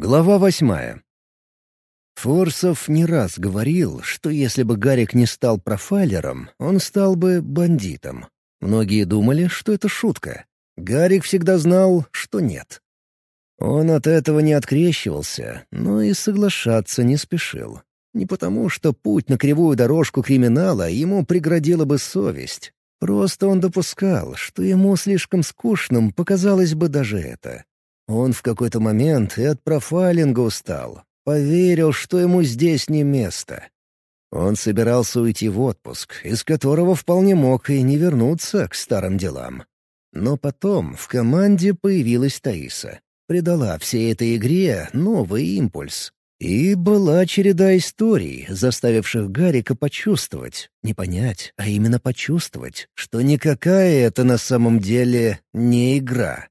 Глава восьмая. Форсов не раз говорил, что если бы Гарик не стал профайлером, он стал бы бандитом. Многие думали, что это шутка. Гарик всегда знал, что нет. Он от этого не открещивался, но и соглашаться не спешил. Не потому, что путь на кривую дорожку криминала ему преградила бы совесть. Просто он допускал, что ему слишком скучным показалось бы даже это. Он в какой-то момент и от профайлинга устал. Поверил, что ему здесь не место. Он собирался уйти в отпуск, из которого вполне мог и не вернуться к старым делам. Но потом в команде появилась Таиса. Придала всей этой игре новый импульс. И была череда историй, заставивших Гарика почувствовать, не понять, а именно почувствовать, что никакая это на самом деле не игра.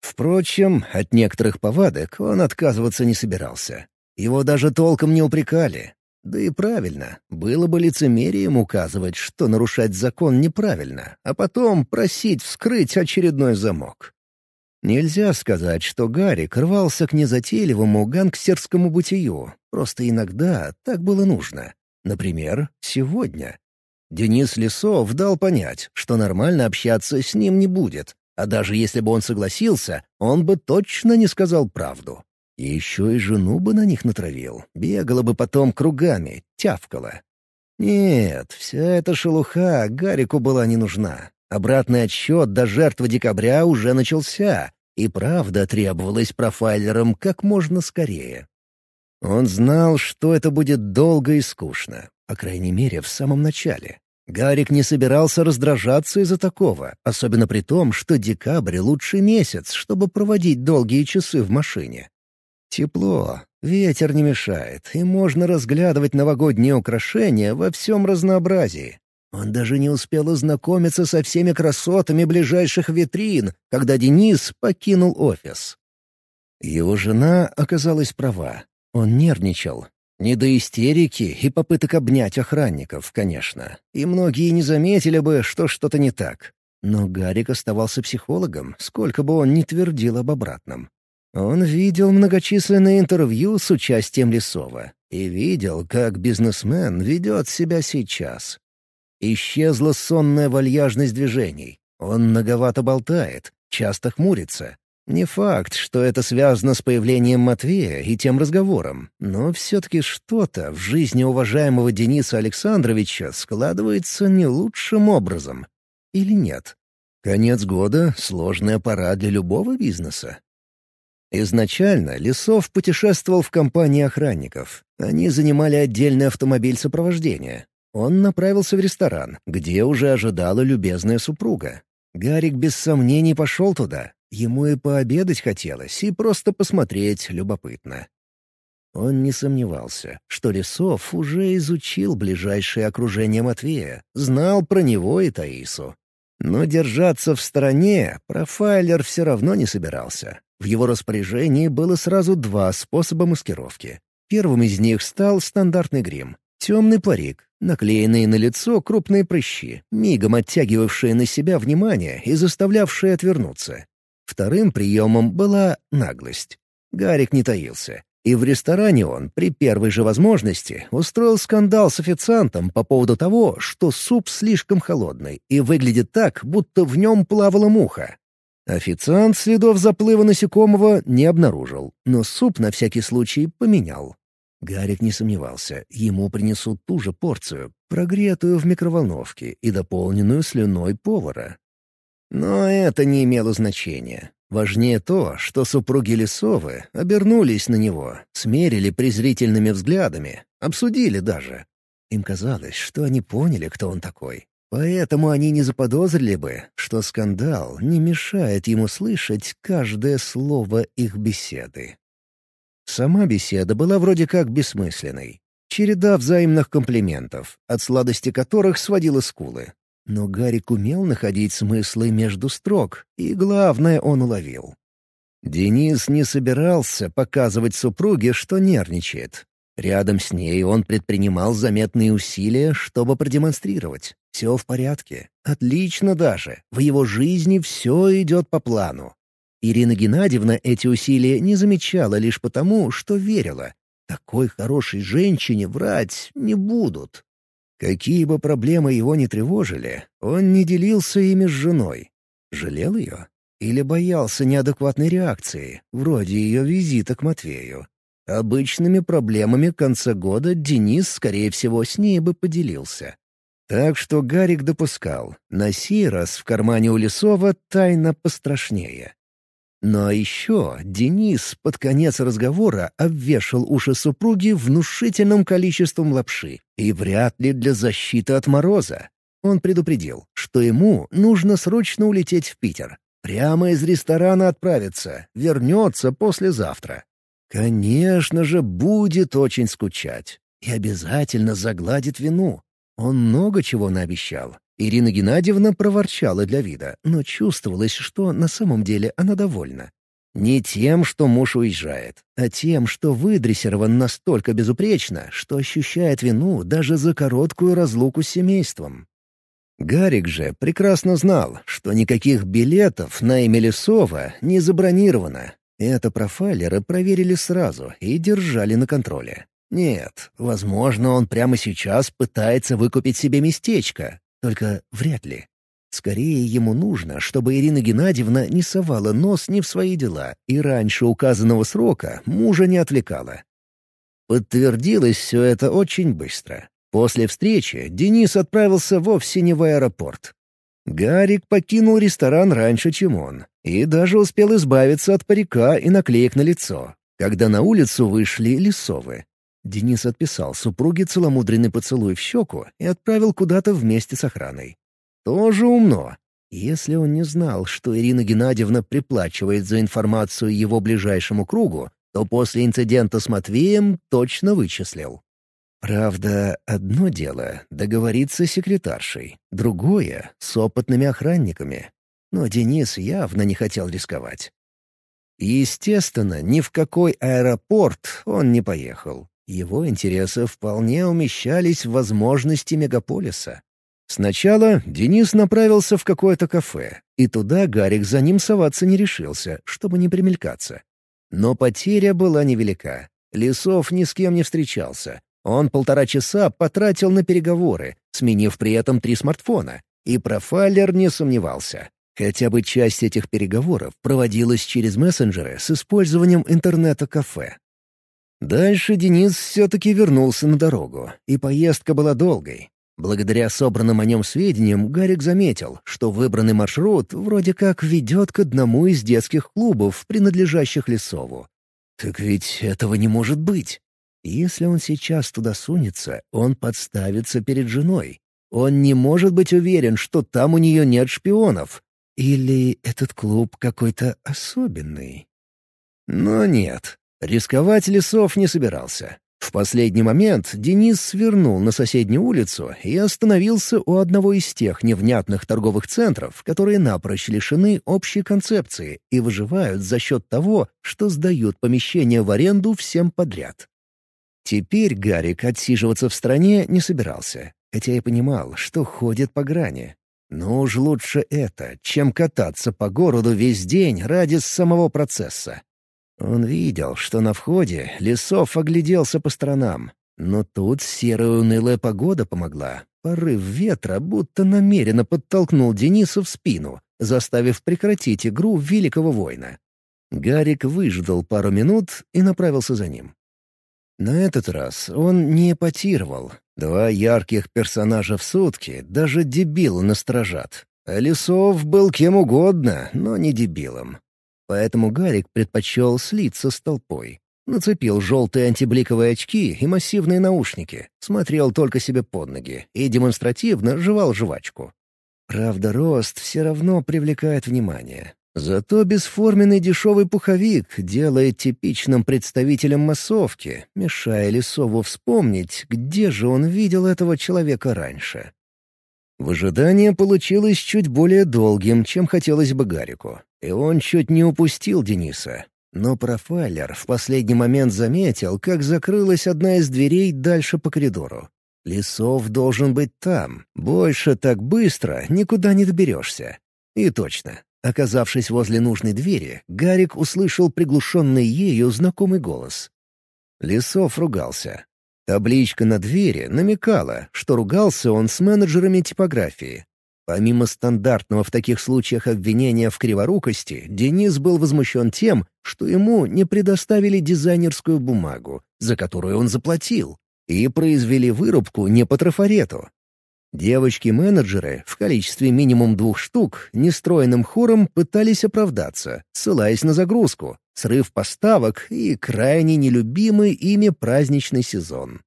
Впрочем, от некоторых повадок он отказываться не собирался. Его даже толком не упрекали. Да и правильно, было бы лицемерием указывать, что нарушать закон неправильно, а потом просить вскрыть очередной замок. Нельзя сказать, что Гарик рвался к незатейливому гангстерскому бытию, просто иногда так было нужно. Например, сегодня. Денис Лесов дал понять, что нормально общаться с ним не будет, а даже если бы он согласился, он бы точно не сказал правду. И еще и жену бы на них натравил. Бегала бы потом кругами, тявкала. Нет, вся эта шелуха Гарику была не нужна. Обратный отсчет до жертвы декабря уже начался, и правда требовалась профайлерам как можно скорее. Он знал, что это будет долго и скучно, по крайней мере, в самом начале. Гарик не собирался раздражаться из-за такого, особенно при том, что декабрь — лучший месяц, чтобы проводить долгие часы в машине. Тепло, ветер не мешает, и можно разглядывать новогодние украшения во всем разнообразии. Он даже не успел ознакомиться со всеми красотами ближайших витрин, когда Денис покинул офис. Его жена оказалась права. Он нервничал, не до истерики и попыток обнять охранников, конечно. И многие не заметили бы, что что-то не так. Но Гарик оставался психологом, сколько бы он ни твердил об обратном. Он видел многочисленные интервью с участием Лесова и видел, как бизнесмен ведет себя сейчас. Исчезла сонная вальяжность движений. Он многовато болтает, часто хмурится, не факт, что это связано с появлением Матвея и тем разговором, но все-таки что-то в жизни уважаемого Дениса Александровича складывается не лучшим образом. Или нет? Конец года — сложная пора для любого бизнеса. Изначально Лесов путешествовал в компании охранников. Они занимали отдельный автомобиль сопровождения. Он направился в ресторан, где уже ожидала любезная супруга. Гарик без сомнений пошел туда, Ему и пообедать хотелось, и просто посмотреть любопытно. Он не сомневался, что Лесов уже изучил ближайшее окружение Матвея, знал про него и Таису. Но держаться в стороне профайлер все равно не собирался. В его распоряжении было сразу два способа маскировки. Первым из них стал стандартный грим. Темный парик, наклеенные на лицо крупные прыщи, мигом оттягивавшие на себя внимание и заставлявшие отвернуться. Вторым приемом была наглость. Гарик не таился. И в ресторане он, при первой же возможности, устроил скандал с официантом по поводу того, что суп слишком холодный и выглядит так, будто в нем плавала муха. Официант следов заплыва насекомого не обнаружил, но суп на всякий случай поменял. Гарик не сомневался, ему принесут ту же порцию, прогретую в микроволновке и дополненную слюной повара. Но это не имело значения. Важнее то, что супруги Лесовы обернулись на него, смерили презрительными взглядами, обсудили даже. Им казалось, что они поняли, кто он такой. Поэтому они не заподозрили бы, что скандал не мешает ему слышать каждое слово их беседы. Сама беседа была вроде как бессмысленной. Череда взаимных комплиментов, от сладости которых сводила скулы. Но Гарик умел находить смыслы между строк, и главное он уловил. Денис не собирался показывать супруге, что нервничает. Рядом с ней он предпринимал заметные усилия, чтобы продемонстрировать. Все в порядке. Отлично даже. В его жизни все идет по плану. Ирина Геннадьевна эти усилия не замечала лишь потому, что верила. Такой хорошей женщине врать не будут. Какие бы проблемы его ни тревожили, он не делился ими с женой. Жалел ее? Или боялся неадекватной реакции, вроде ее визита к Матвею? Обычными проблемами конца года Денис, скорее всего, с ней бы поделился. Так что Гарик допускал, на сей раз в кармане у Лесова тайна пострашнее. Но еще Денис под конец разговора обвешал уши супруги внушительным количеством лапши, и вряд ли для защиты от мороза. Он предупредил, что ему нужно срочно улететь в Питер. Прямо из ресторана отправиться, вернется послезавтра. Конечно же, будет очень скучать. И обязательно загладит вину. Он много чего наобещал. Ирина Геннадьевна проворчала для вида, но чувствовалось, что на самом деле она довольна. Не тем, что муж уезжает, а тем, что выдрессирован настолько безупречно, что ощущает вину даже за короткую разлуку с семейством. Гарик же прекрасно знал, что никаких билетов на имя Лесова не забронировано, это профайлеры проверили сразу и держали на контроле. Нет, возможно, он прямо сейчас пытается выкупить себе местечко, только вряд ли. Скорее ему нужно, чтобы Ирина Геннадьевна не совала нос не в свои дела и раньше указанного срока мужа не отвлекала. Подтвердилось все это очень быстро. После встречи Денис отправился вовсе не в аэропорт. Гарик покинул ресторан раньше, чем он, и даже успел избавиться от парика и наклеек на лицо, когда на улицу вышли лесовы. Денис отписал супруге целомудренный поцелуй в щеку и отправил куда-то вместе с охраной. Тоже умно. Если он не знал, что Ирина Геннадьевна приплачивает за информацию его ближайшему кругу, то после инцидента с Матвеем точно вычислил. Правда, одно дело — договориться с секретаршей, другое — с опытными охранниками. Но Денис явно не хотел рисковать. Естественно, ни в какой аэропорт он не поехал. Его интересы вполне умещались в возможности мегаполиса. Сначала Денис направился в какое-то кафе, и туда Гарик за ним соваться не решился, чтобы не примелькаться. Но потеря была невелика. Лесов ни с кем не встречался, он полтора часа потратил на переговоры, сменив при этом три смартфона, и профайлер не сомневался. Хотя бы часть этих переговоров проводилась через мессенджеры с использованием интернета-кафе. Дальше Денис все-таки вернулся на дорогу, и поездка была долгой. Благодаря собранным о нем сведениям, Гарик заметил, что выбранный маршрут вроде как ведет к одному из детских клубов, принадлежащих Лесову. Так ведь этого не может быть. Если он сейчас туда сунется, он подставится перед женой. Он не может быть уверен, что там у нее нет шпионов. Или этот клуб какой-то особенный. Но нет, рисковать Лесов не собирался. В последний момент Денис свернул на соседнюю улицу и остановился у одного из тех невнятных торговых центров, которые напрочь лишены общей концепции и выживают за счет того, что сдают помещения в аренду всем подряд. Теперь Гарик отсиживаться в стране не собирался, хотя и понимал, что ходит по грани. Но уж лучше это, чем кататься по городу весь день ради самого процесса. Он видел, что на входе Лесов огляделся по сторонам. Но тут серая унылая погода помогла. Порыв ветра будто намеренно подтолкнул Дениса в спину, заставив прекратить игру великого воина. Гарик выждал пару минут и направился за ним. На этот раз он не эпатировал. Два ярких персонажа в сутки даже дебил насторожат. А Лисов был кем угодно, но не дебилом. Поэтому Гарик предпочел слиться с толпой. Нацепил желтые антибликовые очки и массивные наушники, смотрел только себе под ноги и демонстративно жевал жвачку. Правда, рост все равно привлекает внимание. Зато бесформенный дешевый пуховик делает типичным представителем массовки, мешая Лисову вспомнить, где же он видел этого человека раньше. Выжидание получилось чуть более долгим, чем хотелось бы Гарику, и он чуть не упустил Дениса. Но профайлер в последний момент заметил, как закрылась одна из дверей дальше по коридору. Лисов должен быть там. Больше так быстро никуда не доберешься. И точно. Оказавшись возле нужной двери, Гарик услышал приглушенный ею знакомый голос. Лисов ругался. Табличка на двери намекала, что ругался он с менеджерами типографии. Помимо стандартного в таких случаях обвинения в криворукости, Денис был возмущен тем, что ему не предоставили дизайнерскую бумагу, за которую он заплатил, и произвели вырубку не по трафарету. Девочки-менеджеры в количестве минимум двух штук нестроенным хором пытались оправдаться, ссылаясь на загрузку, срыв поставок и крайне нелюбимый ими праздничный сезон.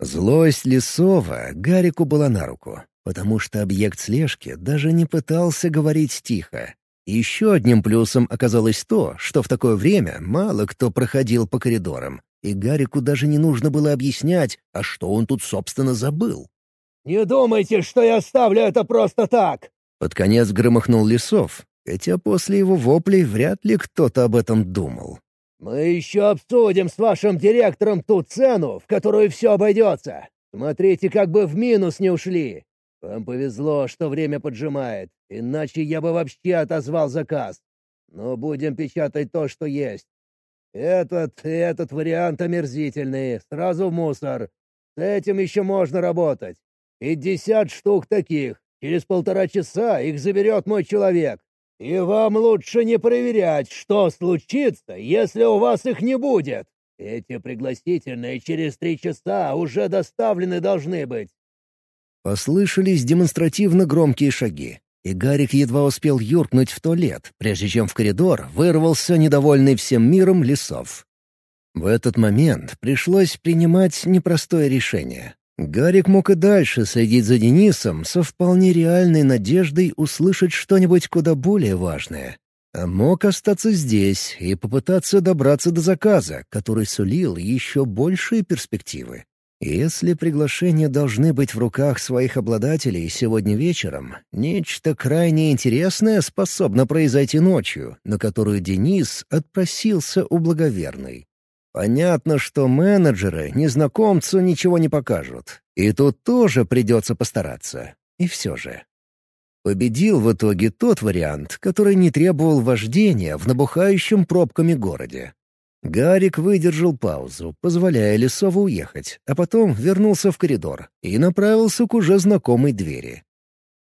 Злость Лесова Гарику была на руку потому что объект слежки даже не пытался говорить тихо. Еще одним плюсом оказалось то, что в такое время мало кто проходил по коридорам, и Гарику даже не нужно было объяснять, а что он тут, собственно, забыл. «Не думайте, что я оставлю это просто так!» Под конец громыхнул Лесов, хотя после его воплей вряд ли кто-то об этом думал. «Мы еще обсудим с вашим директором ту цену, в которую все обойдется. Смотрите, как бы в минус не ушли. Вам повезло, что время поджимает, иначе я бы вообще отозвал заказ. Но будем печатать то, что есть. Этот этот вариант омерзительный, сразу в мусор. С этим еще можно работать. Пятьдесят штук таких. Через полтора часа их заберет мой человек. И вам лучше не проверять, что случится, если у вас их не будет. Эти пригласительные через три часа уже доставлены должны быть. Послышались демонстративно громкие шаги, и Гарик едва успел юркнуть в туалет, прежде чем в коридор вырвался недовольный всем миром лесов. В этот момент пришлось принимать непростое решение. Гарик мог и дальше следить за Денисом со вполне реальной надеждой услышать что-нибудь куда более важное. А мог остаться здесь и попытаться добраться до заказа, который сулил еще большие перспективы. Если приглашения должны быть в руках своих обладателей сегодня вечером, нечто крайне интересное способно произойти ночью, на которую Денис отпросился у благоверной. Понятно, что менеджеры незнакомцу ничего не покажут. И тут тоже придется постараться. И все же. Победил в итоге тот вариант, который не требовал вождения в набухающем пробками городе. Гарик выдержал паузу, позволяя Лесову уехать, а потом вернулся в коридор и направился к уже знакомой двери.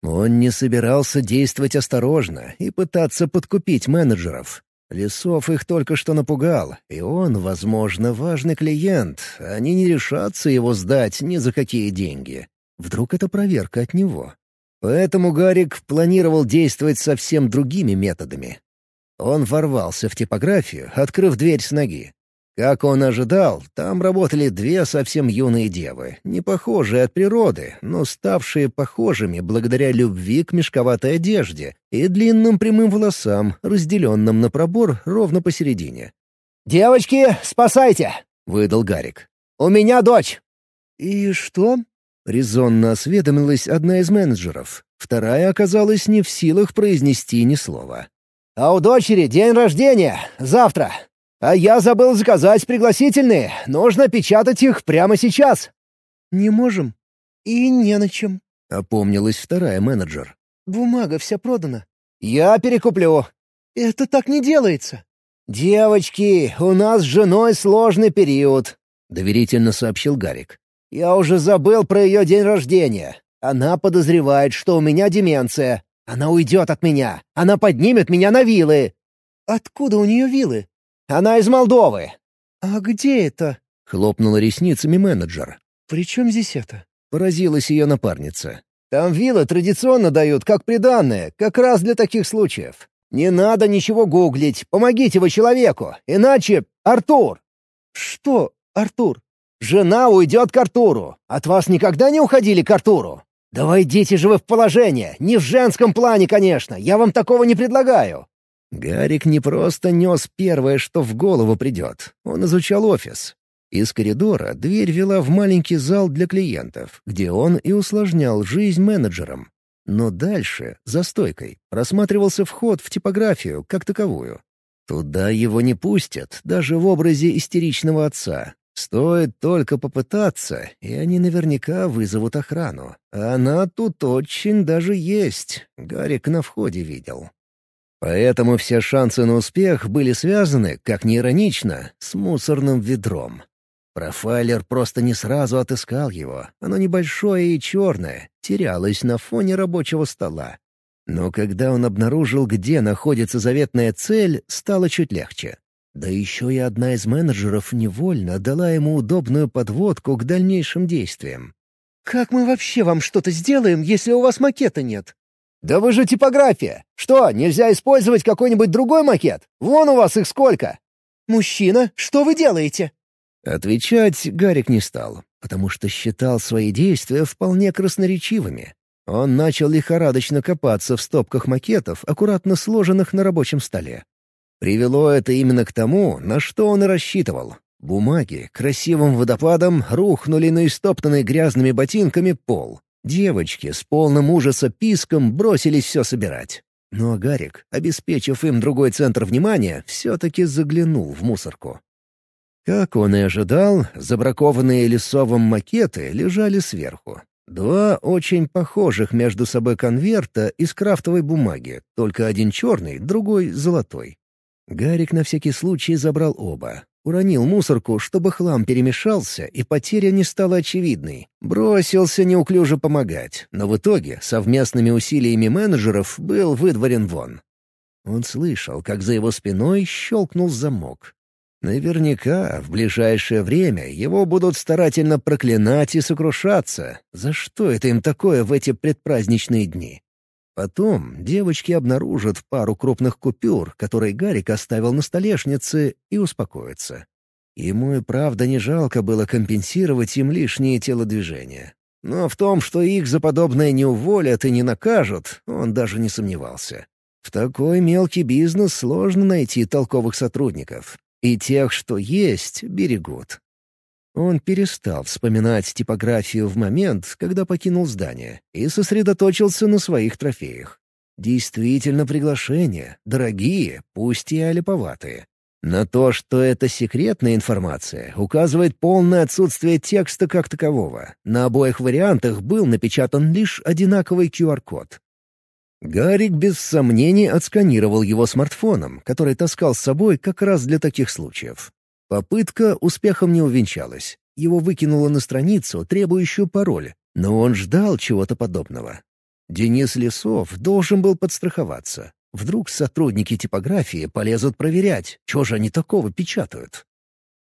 Он не собирался действовать осторожно и пытаться подкупить менеджеров. Лесов их только что напугал, и он, возможно, важный клиент, они не решатся его сдать ни за какие деньги. Вдруг это проверка от него. Поэтому Гарик планировал действовать совсем другими методами. Он ворвался в типографию, открыв дверь с ноги. Как он ожидал, там работали две совсем юные девы, не похожие от природы, но ставшие похожими благодаря любви к мешковатой одежде и длинным прямым волосам, разделенным на пробор ровно посередине. «Девочки, спасайте!» — выдал Гарик. «У меня дочь!» «И что?» — резонно осведомилась одна из менеджеров. Вторая оказалась не в силах произнести ни слова. А у дочери день рождения. Завтра. А я забыл заказать пригласительные. Нужно печатать их прямо сейчас». «Не можем. И не на чем», — опомнилась вторая менеджер. «Бумага вся продана». «Я перекуплю». «Это так не делается». «Девочки, у нас с женой сложный период», — доверительно сообщил Гарик. «Я уже забыл про ее день рождения. Она подозревает, что у меня деменция. Она уйдет от меня. Она поднимет меня на вилы. Откуда у нее вилы? Она из Молдовы. А где это? Хлопнула ресницами менеджер. При чем здесь это? Поразилась ее напарница. Там вилы традиционно дают, как приданное, как раз для таких случаев. Не надо ничего гуглить, помогите вы человеку, иначе Артур. Что, Артур? Жена уйдет к Артуру. От вас никогда не уходили к Артуру? «Да войдите же вы в положение! Не в женском плане, конечно! Я вам такого не предлагаю!» Гарик не просто нес первое, что в голову придет. Он изучал офис. Из коридора дверь вела в маленький зал для клиентов, где он и усложнял жизнь менеджерам. Но дальше, за стойкой, просматривался вход в типографию как таковую. Туда его не пустят, даже в образе истеричного отца, Стоит только попытаться, и они наверняка вызовут охрану. Она тут очень даже есть. Гарик на входе видел. Поэтому все шансы на успех были связаны, как ни иронично, с мусорным ведром. Профайлер просто не сразу отыскал его. Оно небольшое и черное, терялось на фоне рабочего стола. Но когда он обнаружил, где находится заветная цель, стало чуть легче. Да еще и одна из менеджеров невольно дала ему удобную подводку к дальнейшим действиям. «Как мы вообще вам что-то сделаем, если у вас макета нет?» «Да вы же типография! Что, нельзя использовать какой-нибудь другой макет? Вон у вас их сколько!» «Мужчина, что вы делаете?» Отвечать Гарик не стал, потому что считал свои действия вполне красноречивыми. Он начал лихорадочно копаться в стопках макетов, аккуратно сложенных на рабочем столе. Привело это именно к тому, на что он и рассчитывал. Бумаги красивым водопадом рухнули на истоптанный грязными ботинками пол. Девочки с полным ужаса писком бросились все собирать. Но Гарик, обеспечив им другой центр внимания, все-таки заглянул в мусорку. Как он и ожидал, забракованные лесовым макеты лежали сверху. Два очень похожих между собой конверта из крафтовой бумаги, только один черный, другой золотой. Гарик на всякий случай забрал оба. Уронил мусорку, чтобы хлам перемешался, и потеря не стала очевидной. Бросился неуклюже помогать, но в итоге совместными усилиями менеджеров был выдворен вон. Он слышал, как за его спиной щелкнул замок. Наверняка в ближайшее время его будут старательно проклинать и сокрушаться. За что это им такое в эти предпраздничные дни? Потом девочки обнаружат пару крупных купюр, которые Гарик оставил на столешнице, и успокоятся. Ему и правда не жалко было компенсировать им лишние телодвижения. Но в том, что их за подобное не уволят и не накажут, он даже не сомневался. В такой мелкий бизнес сложно найти толковых сотрудников. И тех, что есть, берегут. Он перестал вспоминать типографию в момент, когда покинул здание, и сосредоточился на своих трофеях. Действительно приглашения, дорогие, пусть и олиповатые. На то, что это секретная информация, указывает полное отсутствие текста как такового. На обоих вариантах был напечатан лишь одинаковый QR-код. Гарик без сомнений отсканировал его смартфоном, который таскал с собой как раз для таких случаев. Попытка успехом не увенчалась. Его выкинуло на страницу, требующую пароль, но он ждал чего-то подобного. Денис Лесов должен был подстраховаться. Вдруг сотрудники типографии полезут проверять, что же они такого печатают.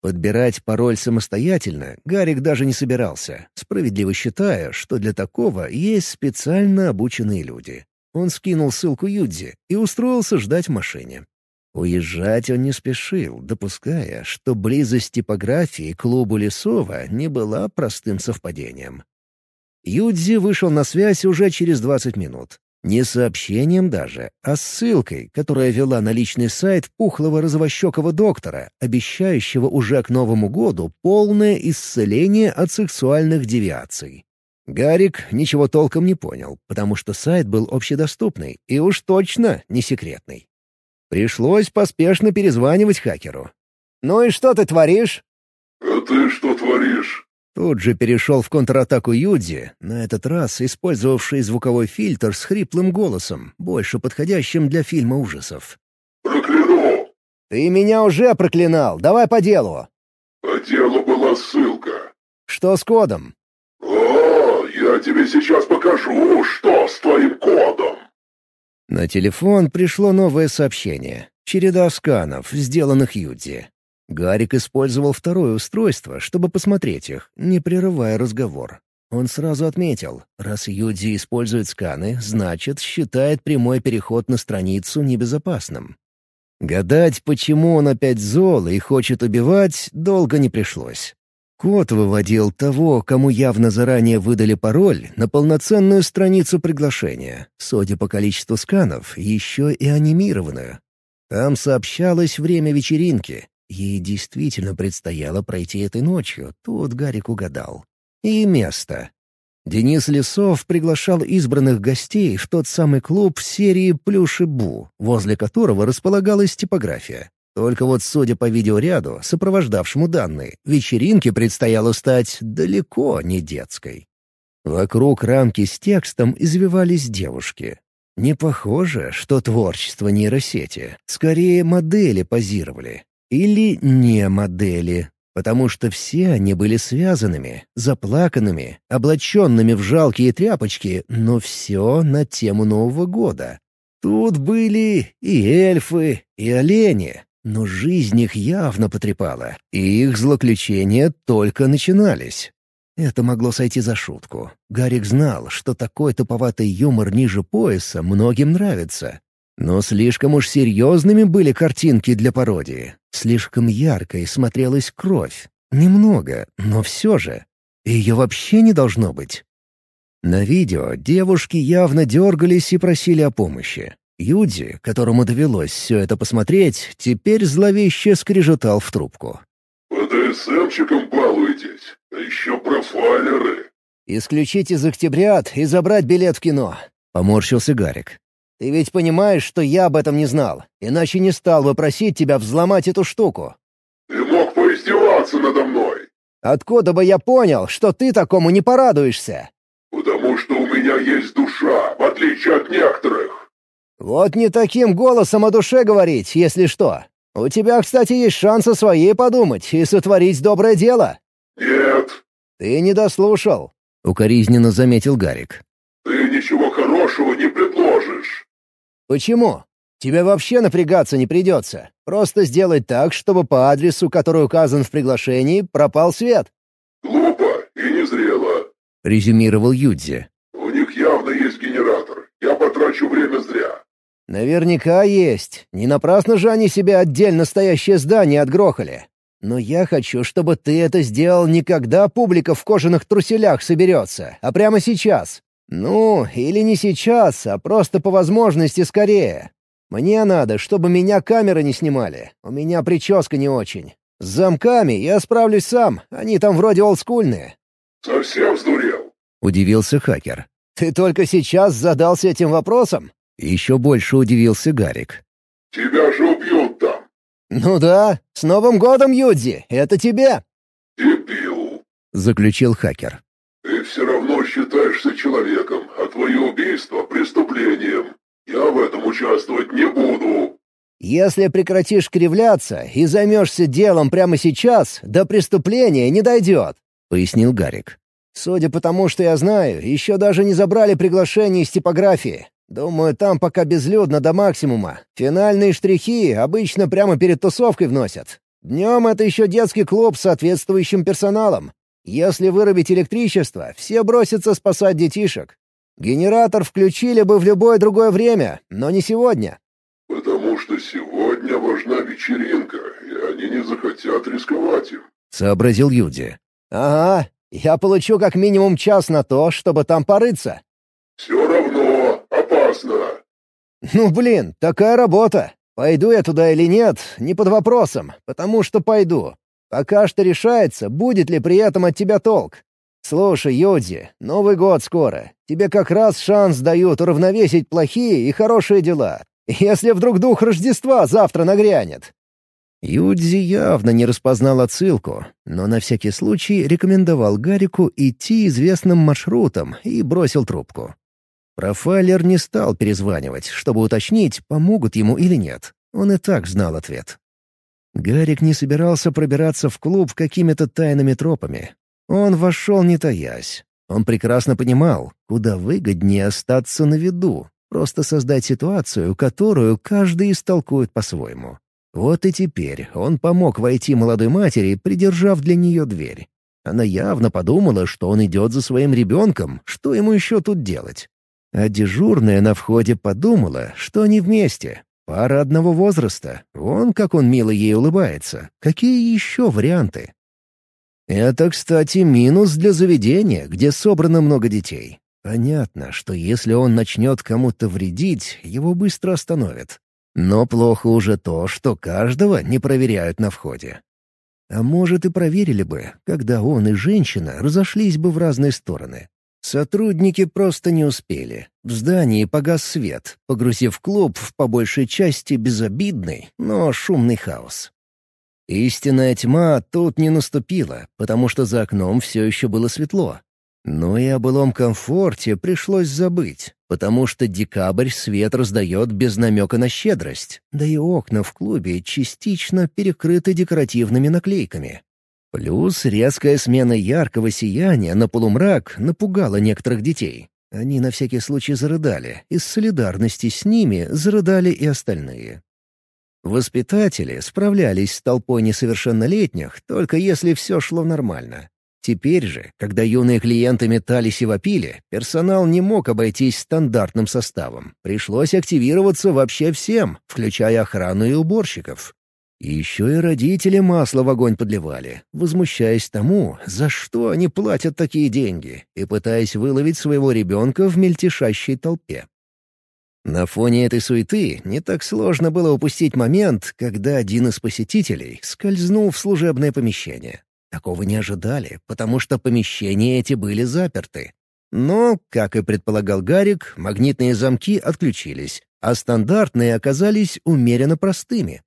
Подбирать пароль самостоятельно Гарик даже не собирался, справедливо считая, что для такого есть специально обученные люди. Он скинул ссылку Юдзи и устроился ждать в машине. Уезжать он не спешил, допуская, что близость типографии клубу Лесова не была простым совпадением. Юдзи вышел на связь уже через 20 минут. Не сообщением даже, а ссылкой, которая вела на личный сайт пухлого розовощекого доктора, обещающего уже к Новому году полное исцеление от сексуальных девиаций. Гарик ничего толком не понял, потому что сайт был общедоступный и уж точно не секретный. Пришлось поспешно перезванивать хакеру. «Ну и что ты творишь?» «А ты что творишь?» Тут же перешел в контратаку Юдзи, на этот раз использовавший звуковой фильтр с хриплым голосом, больше подходящим для фильма ужасов. «Прокляну!» «Ты меня уже проклинал, давай по делу!» «По делу была ссылка». «Что с кодом?» Я тебе сейчас покажу, что с твоим кодом!» На телефон пришло новое сообщение. Череда сканов, сделанных Юдзи. Гарик использовал второе устройство, чтобы посмотреть их, не прерывая разговор. Он сразу отметил, раз Юдзи использует сканы, значит, считает прямой переход на страницу небезопасным. Гадать, почему он опять зол и хочет убивать, долго не пришлось. Код выводил того, кому явно заранее выдали пароль, на полноценную страницу приглашения, судя по количеству сканов, еще и анимированную. Там сообщалось время вечеринки. Ей действительно предстояло пройти этой ночью, тут Гарик угадал. И место. Денис Лесов приглашал избранных гостей в тот самый клуб серии «Плюш и Бу», возле которого располагалась типография. Только вот, судя по видеоряду, сопровождавшему данные, вечеринке предстояло стать далеко не детской. Вокруг рамки с текстом извивались девушки. Не похоже, что творчество нейросети. Скорее, модели позировали. Или не модели, потому что все они были связанными, заплаканными, облаченными в жалкие тряпочки, но все на тему Нового года. Тут были и эльфы, и олени, но жизнь их явно потрепала, и их злоключения только начинались. Это могло сойти за шутку. Гарик знал, что такой туповатый юмор ниже пояса многим нравится. Но слишком уж серьезными были картинки для пародии. Слишком яркой смотрелась кровь. Немного, но все же. Ее вообще не должно быть. На видео девушки явно дергались и просили о помощи. Юди, которому довелось все это посмотреть, теперь зловеще скрежетал в трубку. «ПДСМчиком балуетесь, а еще профайлеры». «Исключить из октябрят и забрать билет в кино», — поморщился Гарик. «Ты ведь понимаешь, что я об этом не знал, иначе не стал бы просить тебя взломать эту штуку». «Ты мог поиздеваться надо мной». «Откуда бы я понял, что ты такому не порадуешься?» «Потому что у меня есть душа, в отличие от некоторых». «Вот не таким голосом о душе говорить, если что. У тебя, кстати, есть шанс о своей подумать и сотворить доброе дело». «Нет». «Ты не дослушал», — укоризненно заметил Гарик. «Ты ничего хорошего не предложишь». «Почему? Тебе вообще напрягаться не придется. Просто сделать так, чтобы по адресу, который указан в приглашении, пропал свет». «Глупо и незрело», — резюмировал Юдзи. «У них явно есть генератор. Я потрачу время зря». «Наверняка есть. Не напрасно же они себе отдельно стоящее здание отгрохали. Но я хочу, чтобы ты это сделал не когда публика в кожаных труселях соберется, а прямо сейчас. Ну, или не сейчас, а просто по возможности скорее. Мне надо, чтобы меня камеры не снимали. У меня прическа не очень. С замками я справлюсь сам, они там вроде олдскульные». «Совсем сдурел?» — удивился хакер. «Ты только сейчас задался этим вопросом?» Еще больше удивился Гарик. «Тебя же убьют там». «Ну да, с Новым годом, Юдзи, это тебе!» «Дебил!» — заключил хакер. Ты все равно считаешься человеком, а твое убийство — преступлением. Я в этом участвовать не буду». «Если прекратишь кривляться и займешься делом прямо сейчас, до преступления не дойдет», — пояснил Гарик. «Судя по тому, что я знаю, еще даже не забрали приглашение из типографии. Думаю, там пока безлюдно до максимума. Финальные штрихи обычно прямо перед тусовкой вносят. Днем это еще детский клуб с соответствующим персоналом. Если вырубить электричество, все бросятся спасать детишек. Генератор включили бы в любое другое время, но не сегодня. «Потому что сегодня важна вечеринка, и они не захотят рисковать им», — сообразил Юди. «Ага, я получу как минимум час на то, чтобы там порыться». «Все равно опасно». «Ну, блин, такая работа. Пойду я туда или нет, не под вопросом, потому что пойду. Пока что решается, будет ли при этом от тебя толк. Слушай, Йодзи, Новый год скоро. Тебе как раз шанс дают уравновесить плохие и хорошие дела. Если вдруг дух Рождества завтра нагрянет». Юдзи явно не распознал отсылку, но на всякий случай рекомендовал Гарику идти известным маршрутом и бросил трубку. Профайлер не стал перезванивать, чтобы уточнить, помогут ему или нет. Он и так знал ответ. Гарик не собирался пробираться в клуб какими-то тайными тропами. Он вошел не таясь. Он прекрасно понимал, куда выгоднее остаться на виду, просто создать ситуацию, которую каждый истолкует по-своему. Вот и теперь он помог войти молодой матери, придержав для нее дверь. Она явно подумала, что он идет за своим ребенком, что ему еще тут делать. А дежурная на входе подумала, что они вместе, Пара одного возраста. Вон как он мило ей улыбается. Какие еще варианты? Это, кстати, минус для заведения, где собрано много детей. Понятно, что если он начнет кому-то вредить, его быстро остановят. Но плохо уже то, что каждого не проверяют на входе. А может, и проверили бы, когда он и женщина разошлись бы в разные стороны. Сотрудники просто не успели. В здании погас свет, погрузив клуб в по большей части безобидный, но шумный хаос. Истинная тьма тут не наступила, потому что за окном все еще было светло. Но и о былом комфорте пришлось забыть, Потому что декабрь свет раздает без намека на щедрость, да и окна в клубе частично перекрыты декоративными наклейками. Плюс резкая смена яркого сияния на полумрак напугала некоторых детей. Они на всякий случай зарыдали, из солидарности с ними зарыдали и остальные. Воспитатели справлялись с толпой несовершеннолетних, только если все шло нормально. Теперь же, когда юные клиенты метались и вопили, персонал не мог обойтись стандартным составом. Пришлось активироваться вообще всем, включая охрану и уборщиков. Еще и родители масло в огонь подливали, возмущаясь тому, за что они платят такие деньги, и пытаясь выловить своего ребенка в мельтешащей толпе. На фоне этой суеты не так сложно было упустить момент, когда один из посетителей скользнул в служебное помещение. Такого не ожидали, потому что помещения эти были заперты. Но, как и предполагал Гарик, магнитные замки отключились, а стандартные оказались умеренно простыми.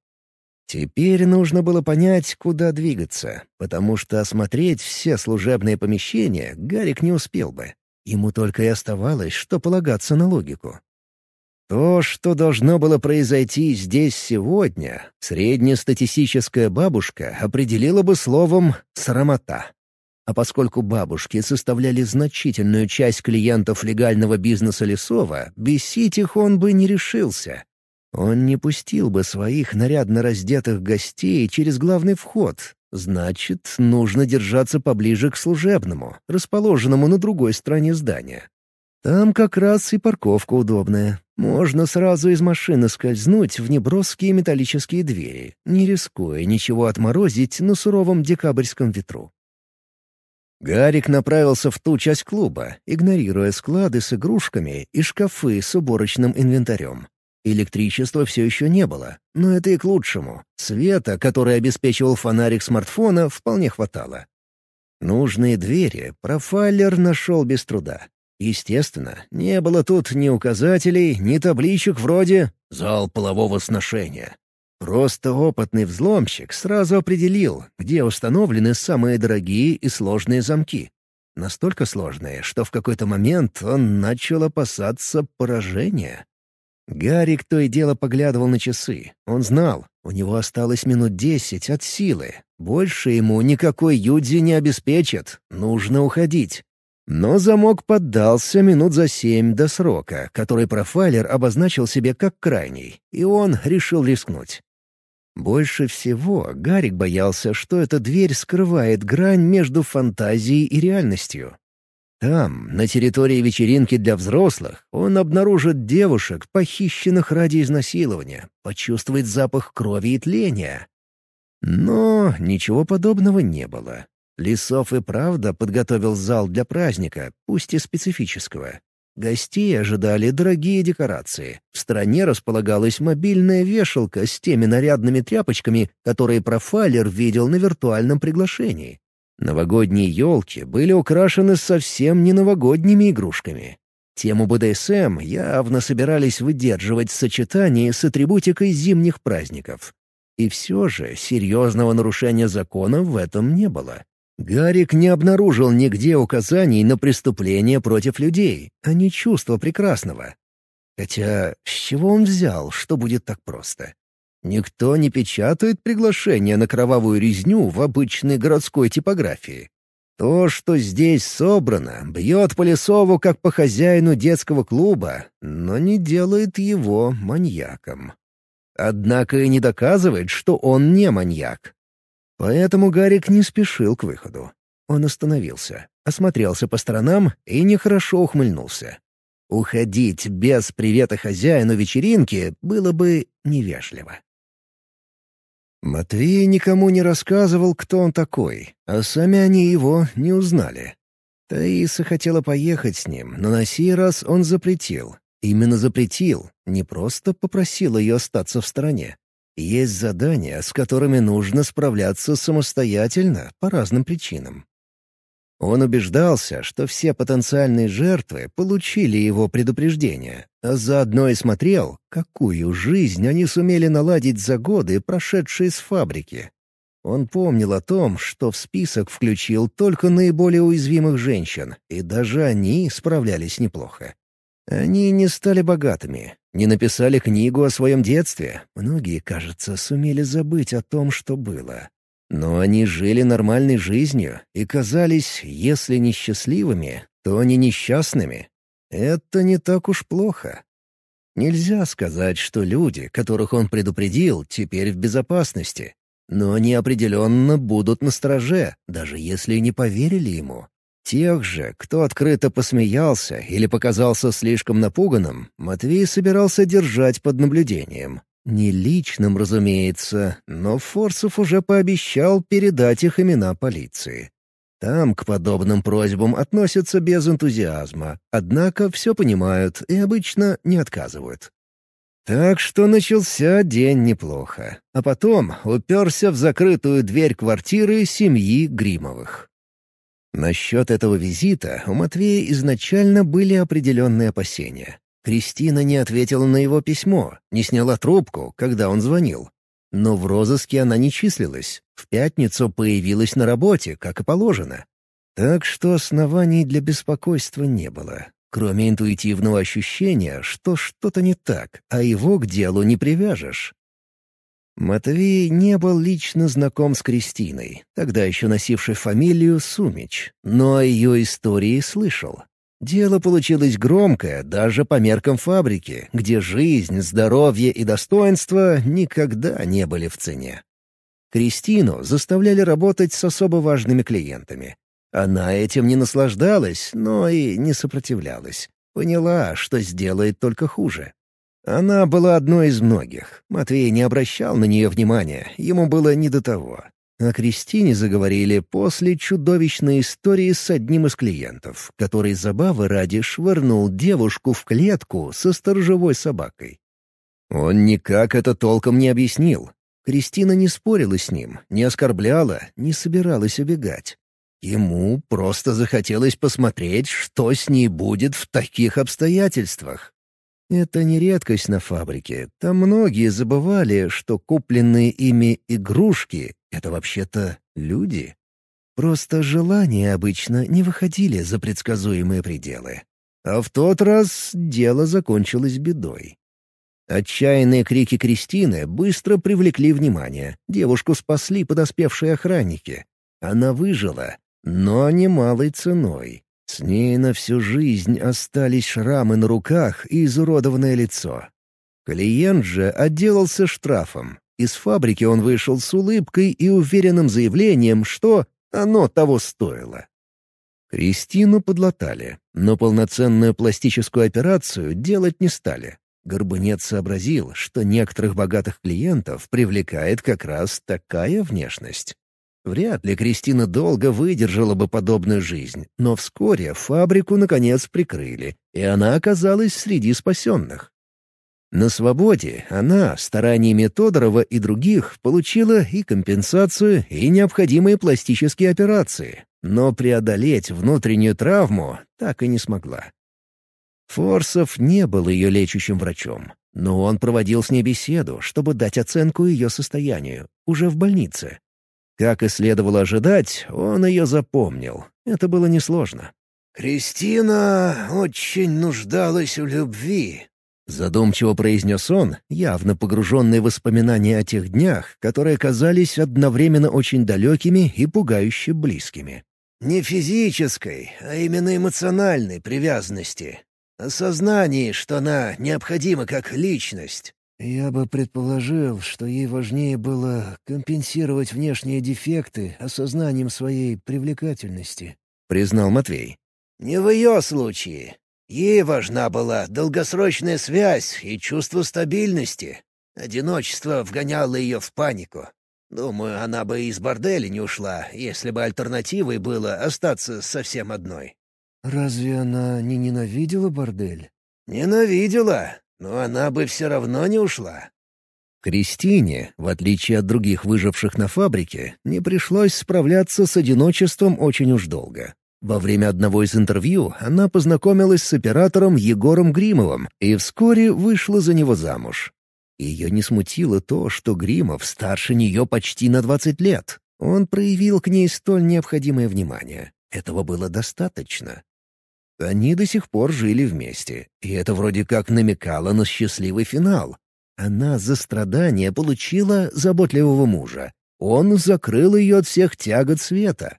Теперь нужно было понять, куда двигаться, потому что осмотреть все служебные помещения Гарик не успел бы. Ему только и оставалось, что полагаться на логику. То, что должно было произойти здесь сегодня, среднестатистическая бабушка определила бы словом «срамота». А поскольку бабушки составляли значительную часть клиентов легального бизнеса Лесова, бесить их он бы не решился. Он не пустил бы своих нарядно раздетых гостей через главный вход. Значит, нужно держаться поближе к служебному, расположенному на другой стороне здания. Там как раз и парковка удобная. Можно сразу из машины скользнуть в неброские металлические двери, не рискуя ничего отморозить на суровом декабрьском ветру. Гарик направился в ту часть клуба, игнорируя склады с игрушками и шкафы с уборочным инвентарем. Электричества все еще не было, но это и к лучшему. Света, который обеспечивал фонарик смартфона, вполне хватало. Нужные двери профайлер нашел без труда. Естественно, не было тут ни указателей, ни табличек вроде «Зал полового сношения». Просто опытный взломщик сразу определил, где установлены самые дорогие и сложные замки. Настолько сложные, что в какой-то момент он начал опасаться поражения. Гарик то и дело поглядывал на часы. Он знал, у него осталось минут десять от силы. Больше ему никакой Юдзи не обеспечит. Нужно уходить. Но замок поддался минут за семь до срока, который профайлер обозначил себе как крайний, и он решил рискнуть. Больше всего Гарик боялся, что эта дверь скрывает грань между фантазией и реальностью. Там, на территории вечеринки для взрослых, он обнаружит девушек, похищенных ради изнасилования, почувствует запах крови и тления. Но ничего подобного не было. Лисов и правда подготовил зал для праздника, пусть и специфического. Гостей ожидали дорогие декорации. В стороне располагалась мобильная вешалка с теми нарядными тряпочками, которые профайлер видел на виртуальном приглашении. Новогодние елки были украшены совсем не новогодними игрушками. Тему БДСМ явно собирались выдерживать в сочетании с атрибутикой зимних праздников. И все же серьезного нарушения закона в этом не было. Гарик не обнаружил нигде указаний на преступление против людей, а не чувство прекрасного. Хотя с чего он взял, что будет так просто? Никто не печатает приглашение на кровавую резню в обычной городской типографии. То, что здесь собрано, бьет по Лесову как по хозяину детского клуба, но не делает его маньяком. Однако и не доказывает, что он не маньяк. Поэтому Гарик не спешил к выходу. Он остановился, осмотрелся по сторонам и нехорошо ухмыльнулся. Уходить без привета хозяину вечеринки было бы невежливо. Матвей никому не рассказывал, кто он такой, а сами они его не узнали. Таиса хотела поехать с ним, но на сей раз он запретил. Именно запретил, не просто попросил ее остаться в стороне. Есть задания, с которыми нужно справляться самостоятельно по разным причинам. Он убеждался, что все потенциальные жертвы получили его предупреждение, а заодно и смотрел, какую жизнь они сумели наладить за годы, прошедшие с фабрики. Он помнил о том, что в список включил только наиболее уязвимых женщин, и даже они справлялись неплохо. Они не стали богатыми, не написали книгу о своем детстве. Многие, кажется, сумели забыть о том, что было. Но они жили нормальной жизнью и казались, если не счастливыми, то не несчастными. Это не так уж плохо. Нельзя сказать, что люди, которых он предупредил, теперь в безопасности. Но они определенно будут на страже, даже если не поверили ему. Тех же, кто открыто посмеялся или показался слишком напуганным, Матвей собирался держать под наблюдением. Не личным, разумеется, но Форсов уже пообещал передать их имена полиции. Там к подобным просьбам относятся без энтузиазма, однако все понимают и обычно не отказывают. Так что начался день неплохо, а потом уперся в закрытую дверь квартиры семьи Гримовых. Насчет этого визита у Матвея изначально были определенные опасения. Кристина не ответила на его письмо, не сняла трубку, когда он звонил. Но в розыске она не числилась. В пятницу появилась на работе, как и положено. Так что оснований для беспокойства не было кроме интуитивного ощущения, что что-то не так, а его к делу не привяжешь. Матвей не был лично знаком с Кристиной, тогда еще носившей фамилию Сумич, но о ее истории слышал. Дело получилось громкое даже по меркам фабрики, где жизнь, здоровье и достоинство никогда не были в цене. Кристину заставляли работать с особо важными клиентами, она этим не наслаждалась, но и не сопротивлялась. Поняла, что сделает только хуже. Она была одной из многих. Матвей не обращал на нее внимания, ему было не до того. О Кристине заговорили после чудовищной истории с одним из клиентов, который забавы ради швырнул девушку в клетку со сторожевой собакой. Он никак это толком не объяснил. Кристина не спорила с ним, не оскорбляла, не собиралась убегать. Ему просто захотелось посмотреть, что с ней будет в таких обстоятельствах. Это не редкость на фабрике. Там многие забывали, что купленные ими игрушки — это вообще-то люди. Просто желания обычно не выходили за предсказуемые пределы. А в тот раз дело закончилось бедой. Отчаянные крики Кристины быстро привлекли внимание. Девушку спасли подоспевшие охранники. Она выжила, но немалой ценой. С ней на всю жизнь остались шрамы на руках и изуродованное лицо. Клиент же отделался штрафом. Из фабрики он вышел с улыбкой и уверенным заявлением, что оно того стоило. Кристину подлатали, но полноценную пластическую операцию делать не стали. Горбунец сообразил, что некоторых богатых клиентов привлекает как раз такая внешность. Вряд ли Кристина долго выдержала бы подобную жизнь, но вскоре фабрику наконец прикрыли, и она оказалась среди спасенных. На свободе она, стараниями Тодорова и других, получила и компенсацию, и необходимые пластические операции, но преодолеть внутреннюю травму так и не смогла. Форсов не был ее лечащим врачом, но он проводил с ней беседу, чтобы дать оценку ее состоянию, уже в больнице, как и следовало ожидать, он ее запомнил. Это было несложно. «Кристина очень нуждалась в любви», — задумчиво произнес он, явно погруженный в воспоминания о тех днях, которые казались одновременно очень далекими и пугающе близкими. «Не физической, а именно эмоциональной привязанности. Осознании, что она необходима как личность. «Я бы предположил, что ей важнее было компенсировать внешние дефекты осознанием своей привлекательности», — признал Матвей. «Не в ее случае. Ей важна была долгосрочная связь и чувство стабильности. Одиночество вгоняло ее в панику. Думаю, она бы из борделя не ушла, если бы альтернативой было остаться совсем одной». «Разве она не ненавидела бордель?» «Ненавидела, но она бы все равно не ушла. Кристине, в отличие от других выживших на фабрике, не пришлось справляться с одиночеством очень уж долго. Во время одного из интервью она познакомилась с оператором Егором Гримовым и вскоре вышла за него замуж. Ее не смутило то, что Гримов старше нее почти на 20 лет. Он проявил к ней столь необходимое внимание. Этого было достаточно. Они до сих пор жили вместе, и это вроде как намекало на счастливый финал. Она за страдания получила заботливого мужа. Он закрыл ее от всех тягот света.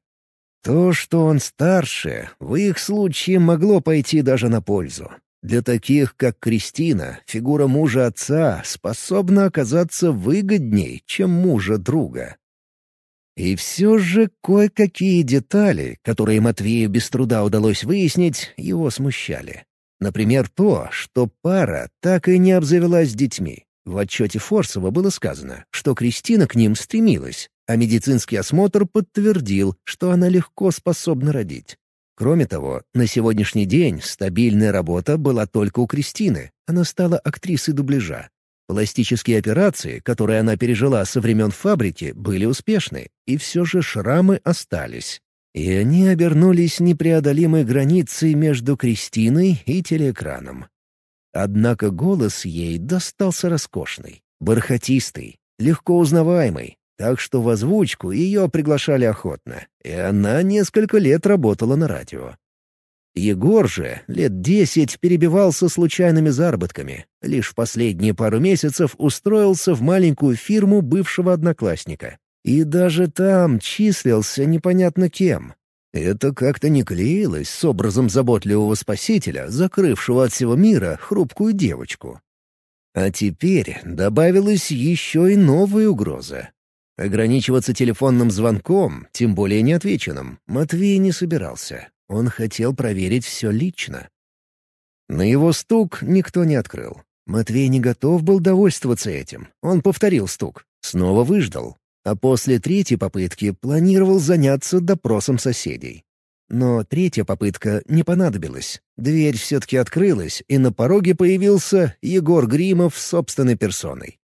То, что он старше, в их случае могло пойти даже на пользу. Для таких, как Кристина, фигура мужа отца способна оказаться выгодней, чем мужа друга. И все же кое-какие детали, которые Матвею без труда удалось выяснить, его смущали. Например, то, что пара так и не обзавелась детьми. В отчете Форсова было сказано, что Кристина к ним стремилась, а медицинский осмотр подтвердил, что она легко способна родить. Кроме того, на сегодняшний день стабильная работа была только у Кристины. Она стала актрисой дубляжа. Пластические операции, которые она пережила со времен фабрики, были успешны, и все же шрамы остались. И они обернулись непреодолимой границей между Кристиной и телеэкраном. Однако голос ей достался роскошный, бархатистый, легко узнаваемый, так что в озвучку ее приглашали охотно, и она несколько лет работала на радио. Егор же лет десять перебивался случайными заработками, лишь в последние пару месяцев устроился в маленькую фирму бывшего одноклассника. И даже там числился непонятно кем. Это как-то не клеилось с образом заботливого спасителя, закрывшего от всего мира хрупкую девочку. А теперь добавилась еще и новая угроза. Ограничиваться телефонным звонком, тем более неотвеченным, Матвей не собирался. Он хотел проверить все лично. На его стук никто не открыл. Матвей не готов был довольствоваться этим. Он повторил стук, снова выждал, а после третьей попытки планировал заняться допросом соседей. Но третья попытка не понадобилась. Дверь все-таки открылась, и на пороге появился Егор Гримов собственной персоной.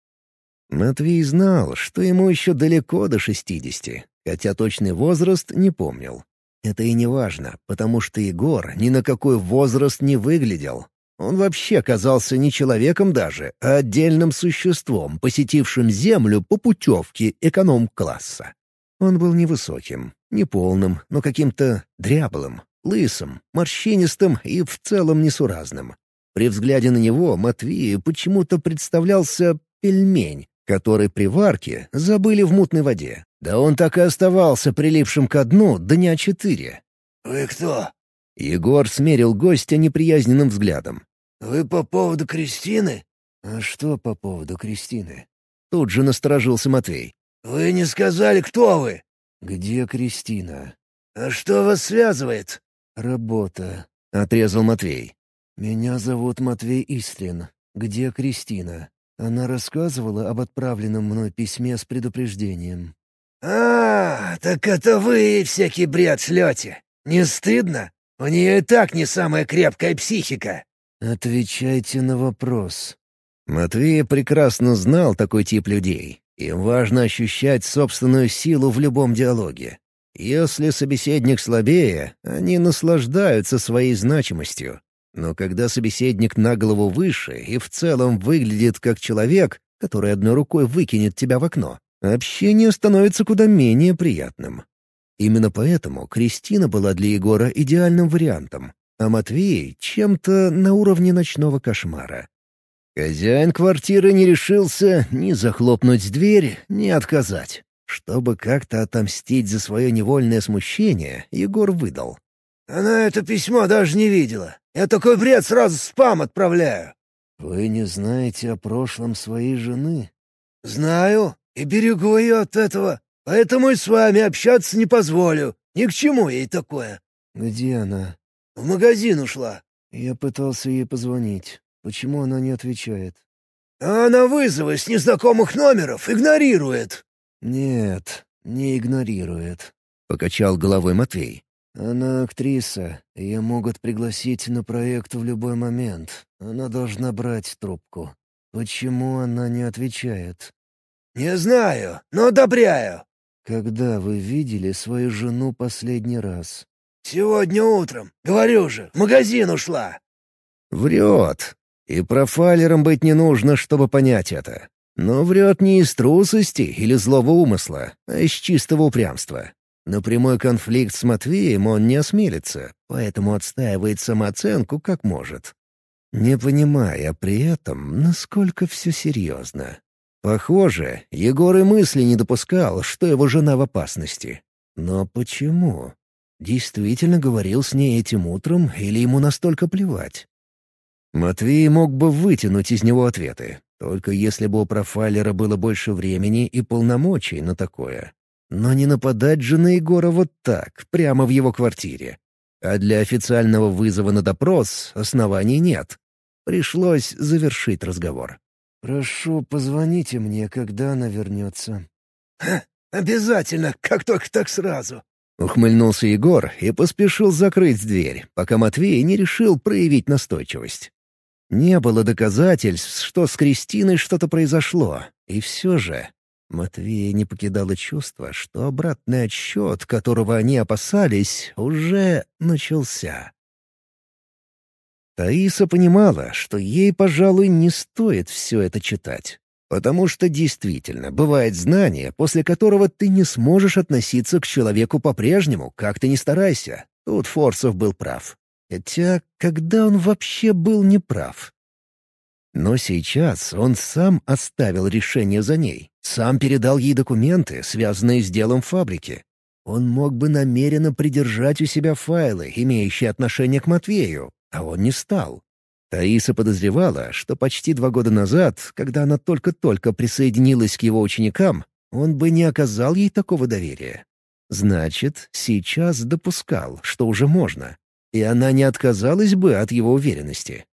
Матвей знал, что ему еще далеко до шестидесяти, хотя точный возраст не помнил. Это и не важно, потому что Егор ни на какой возраст не выглядел. Он вообще казался не человеком даже, а отдельным существом, посетившим Землю по путевке эконом-класса. Он был невысоким, неполным, но каким-то дряблым, лысым, морщинистым и в целом несуразным. При взгляде на него Матвею почему-то представлялся пельмень, который при варке забыли в мутной воде. Да он так и оставался прилипшим ко дну дня четыре. «Вы кто?» Егор смерил гостя неприязненным взглядом. «Вы по поводу Кристины?» «А что по поводу Кристины?» Тут же насторожился Матвей. «Вы не сказали, кто вы?» «Где Кристина?» «А что вас связывает?» «Работа», — отрезал Матвей. «Меня зовут Матвей Истрин. Где Кристина?» Она рассказывала об отправленном мной письме с предупреждением. «А, так это вы всякий бред шлете. Не стыдно? У нее и так не самая крепкая психика». «Отвечайте на вопрос». Матвей прекрасно знал такой тип людей. Им важно ощущать собственную силу в любом диалоге. Если собеседник слабее, они наслаждаются своей значимостью. Но когда собеседник на голову выше и в целом выглядит как человек, который одной рукой выкинет тебя в окно, общение становится куда менее приятным. Именно поэтому Кристина была для Егора идеальным вариантом, а Матвей — чем-то на уровне ночного кошмара. Хозяин квартиры не решился ни захлопнуть дверь, ни отказать. Чтобы как-то отомстить за свое невольное смущение, Егор выдал. «Она это письмо даже не видела. Я такой бред сразу спам отправляю». «Вы не знаете о прошлом своей жены?» «Знаю, и берегу ее от этого. Поэтому и с вами общаться не позволю. Ни к чему ей такое». «Где она?» «В магазин ушла». «Я пытался ей позвонить. Почему она не отвечает?» «А она вызовы с незнакомых номеров игнорирует». «Нет, не игнорирует», — покачал головой Матвей. «Она актриса, ее могут пригласить на проект в любой момент. Она должна брать трубку. Почему она не отвечает?» «Не знаю, но одобряю». «Когда вы видели свою жену последний раз?» «Сегодня утром. Говорю же, в магазин ушла». «Врет. И профайлером быть не нужно, чтобы понять это. Но врет не из трусости или злого умысла, а из чистого упрямства. На прямой конфликт с Матвеем он не осмелится, поэтому отстаивает самооценку как может. Не понимая при этом, насколько все серьезно. Похоже, Егор и мысли не допускал, что его жена в опасности. Но почему? Действительно говорил с ней этим утром или ему настолько плевать? Матвей мог бы вытянуть из него ответы, только если бы у профайлера было больше времени и полномочий на такое. Но не нападать же на Егора вот так, прямо в его квартире. А для официального вызова на допрос оснований нет. Пришлось завершить разговор. «Прошу, позвоните мне, когда она вернется». «Обязательно, как только так сразу», Ухмыльнулся Егор и поспешил закрыть дверь, пока Матвей не решил проявить настойчивость. Не было доказательств, что с Кристиной что-то произошло, и все же Матвея не покидало чувство, что обратный отсчет, которого они опасались, уже начался. Таиса понимала, что ей, пожалуй, не стоит все это читать. Потому что действительно бывает знание, после которого ты не сможешь относиться к человеку по-прежнему, как ты ни старайся. Тут Форсов был прав. Хотя, когда он вообще был неправ? Но сейчас он сам оставил решение за ней, сам передал ей документы, связанные с делом фабрики. Он мог бы намеренно придержать у себя файлы, имеющие отношение к Матвею, а он не стал. Таиса подозревала, что почти два года назад, когда она только-только присоединилась к его ученикам, он бы не оказал ей такого доверия. Значит, сейчас допускал, что уже можно, и она не отказалась бы от его уверенности.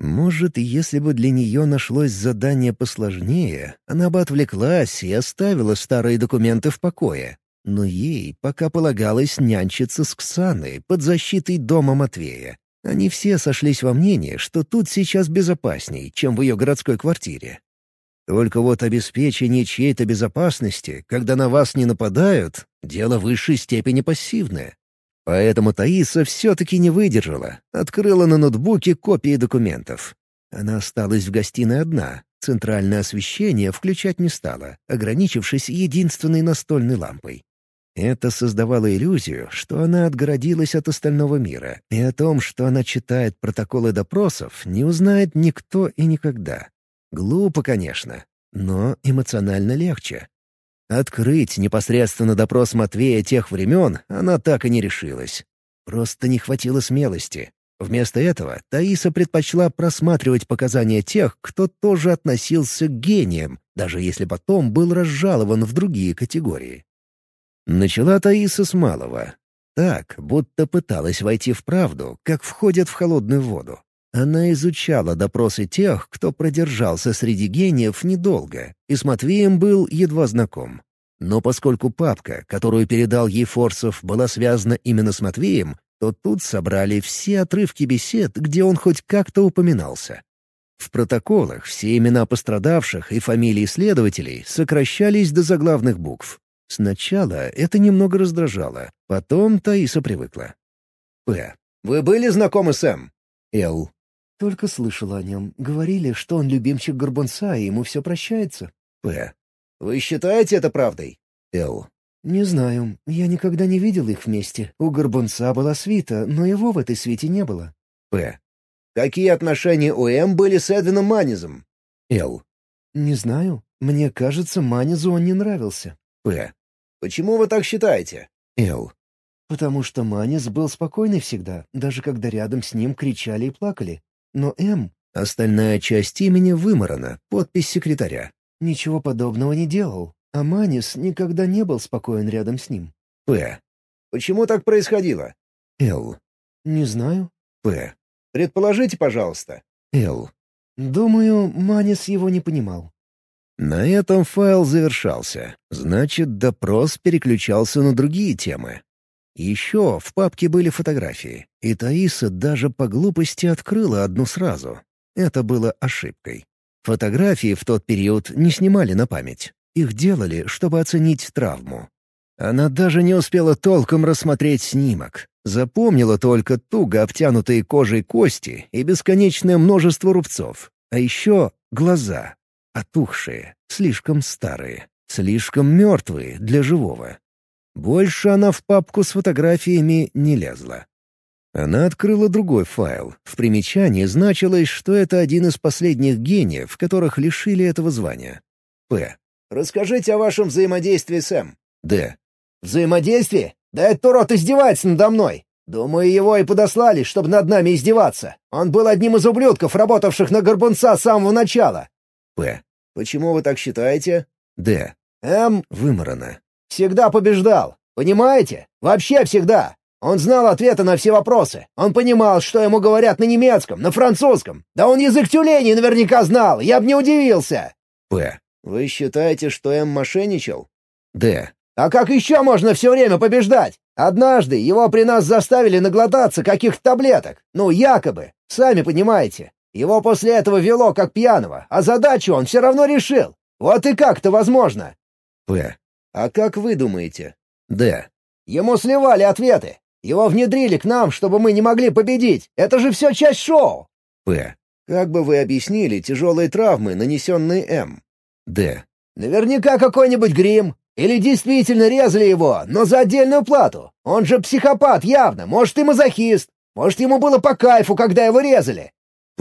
Может, если бы для нее нашлось задание посложнее, она бы отвлеклась и оставила старые документы в покое. Но ей пока полагалось нянчиться с Ксаной под защитой дома Матвея. Они все сошлись во мнении, что тут сейчас безопасней, чем в ее городской квартире. Только вот обеспечение чьей-то безопасности, когда на вас не нападают, дело высшей степени пассивное. Поэтому Таиса все-таки не выдержала, открыла на ноутбуке копии документов. Она осталась в гостиной одна, центральное освещение включать не стала, ограничившись единственной настольной лампой. Это создавало иллюзию, что она отгородилась от остального мира, и о том, что она читает протоколы допросов, не узнает никто и никогда. Глупо, конечно, но эмоционально легче. Открыть непосредственно допрос Матвея тех времен она так и не решилась. Просто не хватило смелости. Вместо этого Таиса предпочла просматривать показания тех, кто тоже относился к гениям, даже если потом был разжалован в другие категории. Начала Таиса с малого. Так, будто пыталась войти в правду, как входят в холодную воду. Она изучала допросы тех, кто продержался среди гениев недолго, и с Матвеем был едва знаком. Но поскольку папка, которую передал ей Форсов, была связана именно с Матвеем, то тут собрали все отрывки бесед, где он хоть как-то упоминался. В протоколах все имена пострадавших и фамилии следователей сокращались до заглавных букв. Сначала это немного раздражало, потом Таиса привыкла. П. «Вы были знакомы с М?» Л. «Только слышала о нем. Говорили, что он любимчик Горбунца, и ему все прощается». П. «Вы считаете это правдой?» Л. «Не знаю. Я никогда не видел их вместе. У Горбунца была свита, но его в этой свите не было». П. «Какие отношения у М были с Эдвином Манизом?» Л. «Не знаю. Мне кажется, Манизу он не нравился». П. Почему вы так считаете?» Эл. «Потому что Манис был спокойный всегда, даже когда рядом с ним кричали и плакали. Но М...» Остальная часть имени выморана, подпись секретаря. «Ничего подобного не делал, а Манис никогда не был спокоен рядом с ним». П. «Почему так происходило?» Л. «Не знаю». П. «Предположите, пожалуйста». Л. «Думаю, Манис его не понимал». На этом файл завершался. Значит, допрос переключался на другие темы. Еще в папке были фотографии, и Таиса даже по глупости открыла одну сразу. Это было ошибкой. Фотографии в тот период не снимали на память. Их делали, чтобы оценить травму. Она даже не успела толком рассмотреть снимок. Запомнила только туго обтянутые кожей кости и бесконечное множество рубцов. А еще глаза, Отухшие, слишком старые, слишком мертвые для живого. Больше она в папку с фотографиями не лезла. Она открыла другой файл. В примечании значилось, что это один из последних гениев, которых лишили этого звания. П. «Расскажите о вашем взаимодействии с М». Д. «Взаимодействие? Да этот урод издевается надо мной. Думаю, его и подослали, чтобы над нами издеваться. Он был одним из ублюдков, работавших на Горбунца с самого начала». П. «Почему вы так считаете?» Д. М Выморано. всегда побеждал. Понимаете? Вообще всегда. Он знал ответы на все вопросы. Он понимал, что ему говорят на немецком, на французском. Да он язык тюленей наверняка знал, я бы не удивился. П. Вы считаете, что М мошенничал? Д. А как еще можно все время побеждать? Однажды его при нас заставили наглотаться каких-то таблеток. Ну, якобы. Сами понимаете. Его после этого вело как пьяного, а задачу он все равно решил. Вот и как это возможно? П. А как вы думаете? Д. Ему сливали ответы. Его внедрили к нам, чтобы мы не могли победить. Это же все часть шоу. П. Как бы вы объяснили тяжелые травмы, нанесенные М? Д. Наверняка какой-нибудь грим. Или действительно резали его, но за отдельную плату. Он же психопат явно, может и мазохист. Может, ему было по кайфу, когда его резали.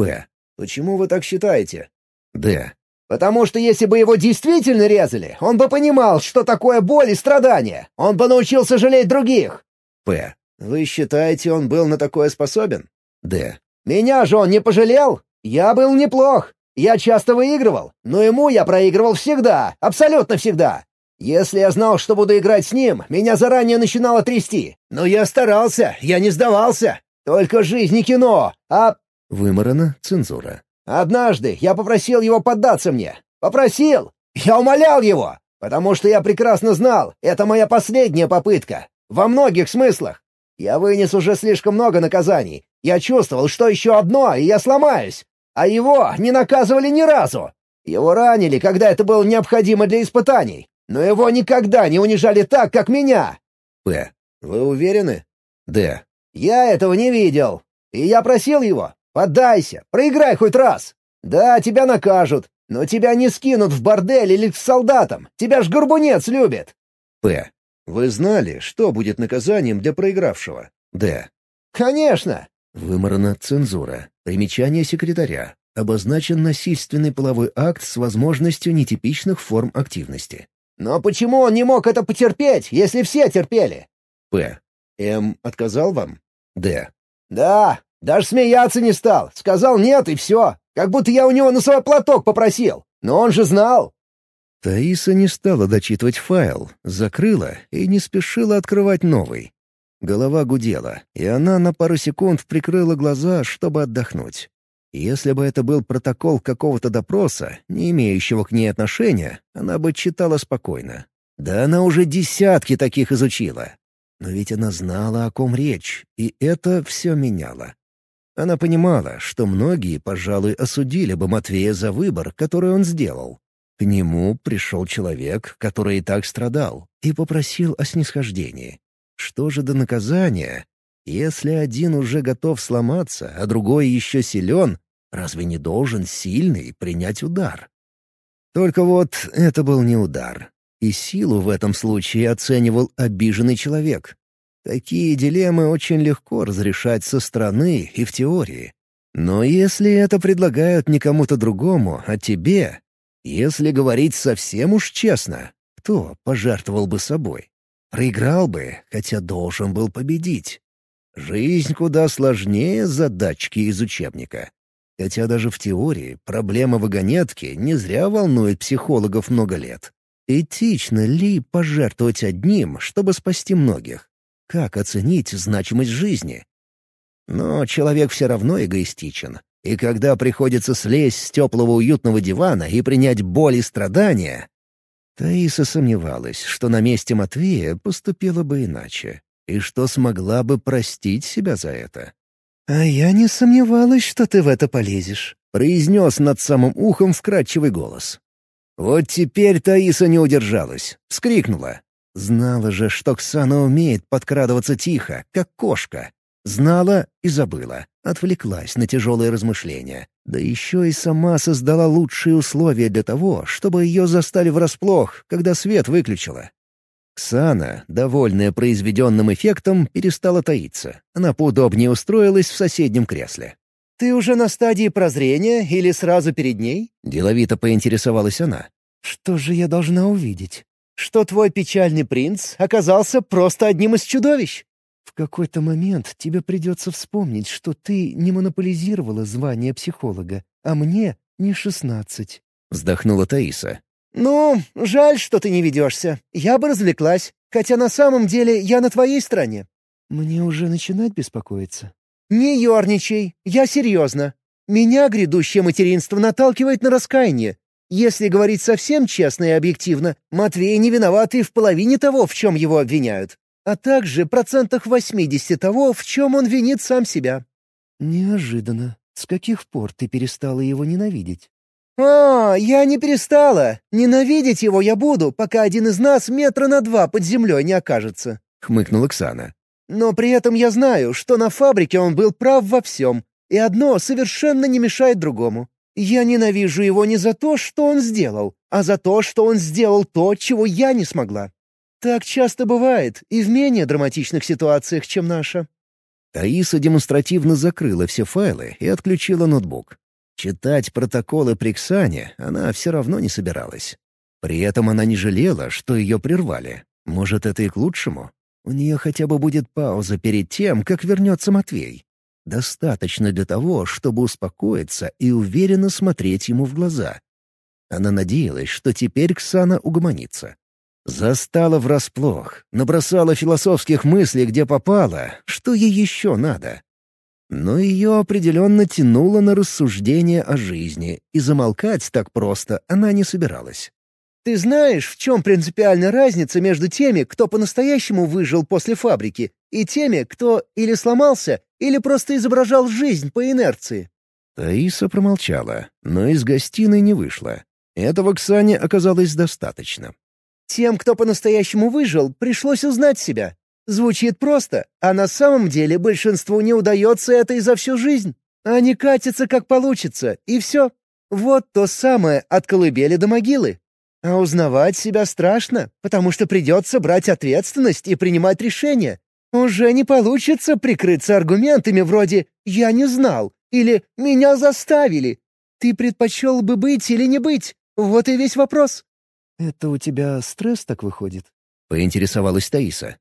П. Почему вы так считаете? Д. Потому что если бы его действительно резали, он бы понимал, что такое боль и страдания. Он бы научился жалеть других. П. Вы считаете, он был на такое способен? Д. Меня же он не пожалел. Я был неплох. Я часто выигрывал, но ему я проигрывал всегда, абсолютно всегда. Если я знал, что буду играть с ним, меня заранее начинало трясти. Но я старался, я не сдавался. Только жизнь не кино, а... Выморано. Цензура. Однажды я попросил его поддаться мне. Попросил! Я умолял его! Потому что я прекрасно знал, это моя последняя попытка. Во многих смыслах. Я вынес уже слишком много наказаний. Я чувствовал, что еще одно, и я сломаюсь. А его не наказывали ни разу. Его ранили, когда это было необходимо для испытаний. Но его никогда не унижали так, как меня. П. Вы уверены? Д. Я этого не видел. И я просил его, поддайся, проиграй хоть раз. Да, тебя накажут, но тебя не скинут в бордель или к солдатам. Тебя ж горбунец любит. П. Вы знали, что будет наказанием для проигравшего? Д. Конечно. Выморана цензура. Примечание секретаря. Обозначен насильственный половой акт с возможностью нетипичных форм активности. Но почему он не мог это потерпеть, если все терпели? П. М отказал вам? Д. Да, даже смеяться не стал. Сказал нет и все. Как будто я у него на свой платок попросил. Но он же знал. Таиса не стала дочитывать файл, закрыла и не спешила открывать новый. Голова гудела, и она на пару секунд прикрыла глаза, чтобы отдохнуть. Если бы это был протокол какого-то допроса, не имеющего к ней отношения, она бы читала спокойно. Да она уже десятки таких изучила. Но ведь она знала, о ком речь, и это все меняло. Она понимала, что многие, пожалуй, осудили бы Матвея за выбор, который он сделал. К нему пришел человек, который и так страдал, и попросил о снисхождении. Что же до наказания? Если один уже готов сломаться, а другой еще силен, разве не должен сильный принять удар? Только вот это был не удар. И силу в этом случае оценивал обиженный человек. Такие дилеммы очень легко разрешать со стороны и в теории. Но если это предлагают не кому-то другому, а тебе, если говорить совсем уж честно, кто пожертвовал бы собой? Проиграл бы, хотя должен был победить. Жизнь куда сложнее задачки из учебника. Хотя даже в теории проблема вагонетки не зря волнует психологов много лет. Этично ли пожертвовать одним, чтобы спасти многих? Как оценить значимость жизни? Но человек все равно эгоистичен. И когда приходится слезть с теплого уютного дивана и принять боль и страдания... Таиса сомневалась, что на месте Матвея поступила бы иначе, и что смогла бы простить себя за это. «А я не сомневалась, что ты в это полезешь», — произнес над самым ухом вкрадчивый голос. Вот теперь Таиса не удержалась, вскрикнула. Знала же, что Ксана умеет подкрадываться тихо, как кошка. Знала и забыла, отвлеклась на тяжелые размышления. Да еще и сама создала лучшие условия для того, чтобы ее застали врасплох, когда свет выключила. Ксана, довольная произведенным эффектом, перестала таиться. Она поудобнее устроилась в соседнем кресле. «Ты уже на стадии прозрения или сразу перед ней?» — деловито поинтересовалась она. «Что же я должна увидеть?» «Что твой печальный принц оказался просто одним из чудовищ». «В какой-то момент тебе придется вспомнить, что ты не монополизировала звание психолога, а мне не шестнадцать», — вздохнула Таиса. «Ну, жаль, что ты не ведешься. Я бы развлеклась. Хотя на самом деле я на твоей стороне». «Мне уже начинать беспокоиться?» «Не ерничай. Я серьезно. Меня грядущее материнство наталкивает на раскаяние. Если говорить совсем честно и объективно, Матвей не виноват и в половине того, в чем его обвиняют, а также процентах 80 того, в чем он винит сам себя». «Неожиданно. С каких пор ты перестала его ненавидеть?» «А, я не перестала. Ненавидеть его я буду, пока один из нас метра на два под землей не окажется», — хмыкнула Оксана. «Но при этом я знаю, что на фабрике он был прав во всем, и одно совершенно не мешает другому. Я ненавижу его не за то, что он сделал, а за то, что он сделал то, чего я не смогла. Так часто бывает и в менее драматичных ситуациях, чем наша». Таиса демонстративно закрыла все файлы и отключила ноутбук. Читать протоколы при Ксане она все равно не собиралась. При этом она не жалела, что ее прервали. Может, это и к лучшему? У нее хотя бы будет пауза перед тем, как вернется Матвей. Достаточно для того, чтобы успокоиться и уверенно смотреть ему в глаза. Она надеялась, что теперь Ксана угомонится. Застала врасплох, набросала философских мыслей, где попала, что ей еще надо. Но ее определенно тянуло на рассуждение о жизни, и замолкать так просто она не собиралась. «Ты знаешь, в чем принципиальная разница между теми, кто по-настоящему выжил после фабрики, и теми, кто или сломался, или просто изображал жизнь по инерции?» Таиса промолчала, но из гостиной не вышла. Этого Ксане оказалось достаточно. «Тем, кто по-настоящему выжил, пришлось узнать себя. Звучит просто, а на самом деле большинству не удается это и за всю жизнь. Они катятся как получится, и все. Вот то самое от колыбели до могилы. А узнавать себя страшно, потому что придется брать ответственность и принимать решения. Уже не получится прикрыться аргументами вроде «я не знал» или «меня заставили». Ты предпочел бы быть или не быть? Вот и весь вопрос. «Это у тебя стресс так выходит?» — поинтересовалась Таиса.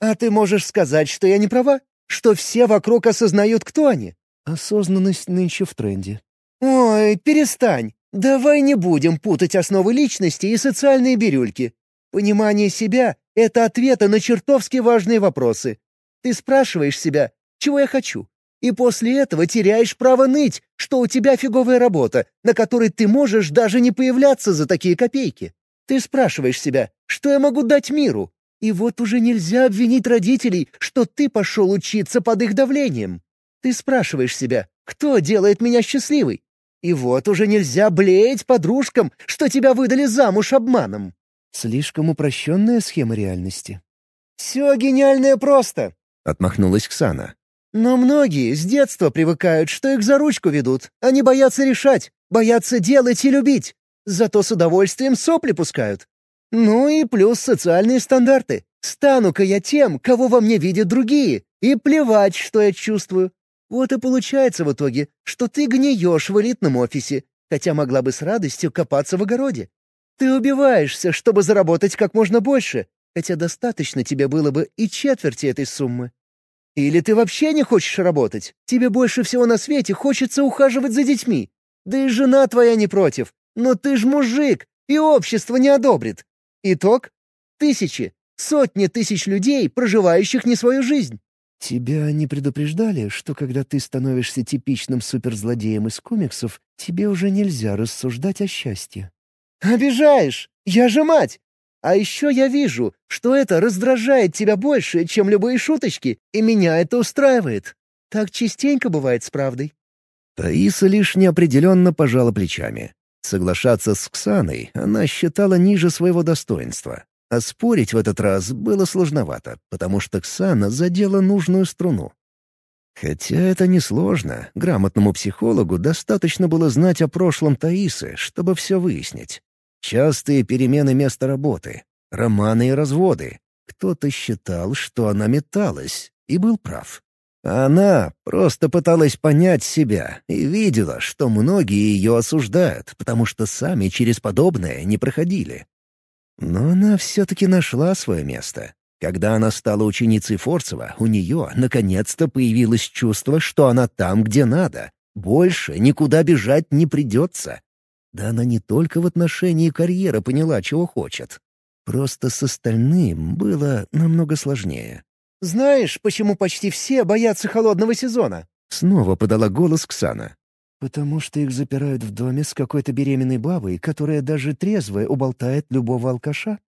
«А ты можешь сказать, что я не права? Что все вокруг осознают, кто они?» «Осознанность нынче в тренде». «Ой, перестань. Давай не будем путать основы личности и социальные бирюльки. Понимание себя — это ответы на чертовски важные вопросы. Ты спрашиваешь себя, чего я хочу, и после этого теряешь право ныть, что у тебя фиговая работа, на которой ты можешь даже не появляться за такие копейки. Ты спрашиваешь себя, что я могу дать миру, и вот уже нельзя обвинить родителей, что ты пошел учиться под их давлением. Ты спрашиваешь себя, кто делает меня счастливой? И вот уже нельзя блеять подружкам, что тебя выдали замуж обманом. Слишком упрощенная схема реальности. «Все гениальное просто», — отмахнулась Ксана. «Но многие с детства привыкают, что их за ручку ведут. Они боятся решать, боятся делать и любить. Зато с удовольствием сопли пускают. Ну и плюс социальные стандарты. Стану-ка я тем, кого во мне видят другие, и плевать, что я чувствую. Вот и получается в итоге, что ты гниешь в элитном офисе, хотя могла бы с радостью копаться в огороде. Ты убиваешься, чтобы заработать как можно больше, хотя достаточно тебе было бы и четверти этой суммы. Или ты вообще не хочешь работать? Тебе больше всего на свете хочется ухаживать за детьми. Да и жена твоя не против. Но ты ж мужик, и общество не одобрит. Итог — тысячи, сотни тысяч людей, проживающих не свою жизнь. Тебя не предупреждали, что когда ты становишься типичным суперзлодеем из комиксов, тебе уже нельзя рассуждать о счастье? Обижаешь! Я же мать! А еще я вижу, что это раздражает тебя больше, чем любые шуточки, и меня это устраивает. Так частенько бывает с правдой. Таиса лишь неопределенно пожала плечами. Соглашаться с Ксаной она считала ниже своего достоинства. А спорить в этот раз было сложновато, потому что Ксана задела нужную струну. Хотя это несложно, грамотному психологу достаточно было знать о прошлом Таисы, чтобы все выяснить. Частые перемены места работы, романы и разводы. Кто-то считал, что она металась, и был прав. Она просто пыталась понять себя и видела, что многие ее осуждают, потому что сами через подобное не проходили. Но она все-таки нашла свое место. Когда она стала ученицей Форцева, у нее наконец-то появилось чувство, что она там, где надо. Больше никуда бежать не придется. Да она не только в отношении карьеры поняла, чего хочет. Просто с остальным было намного сложнее. «Знаешь, почему почти все боятся холодного сезона?» Снова подала голос Ксана. «Потому что их запирают в доме с какой-то беременной бабой, которая даже трезвая уболтает любого алкаша?»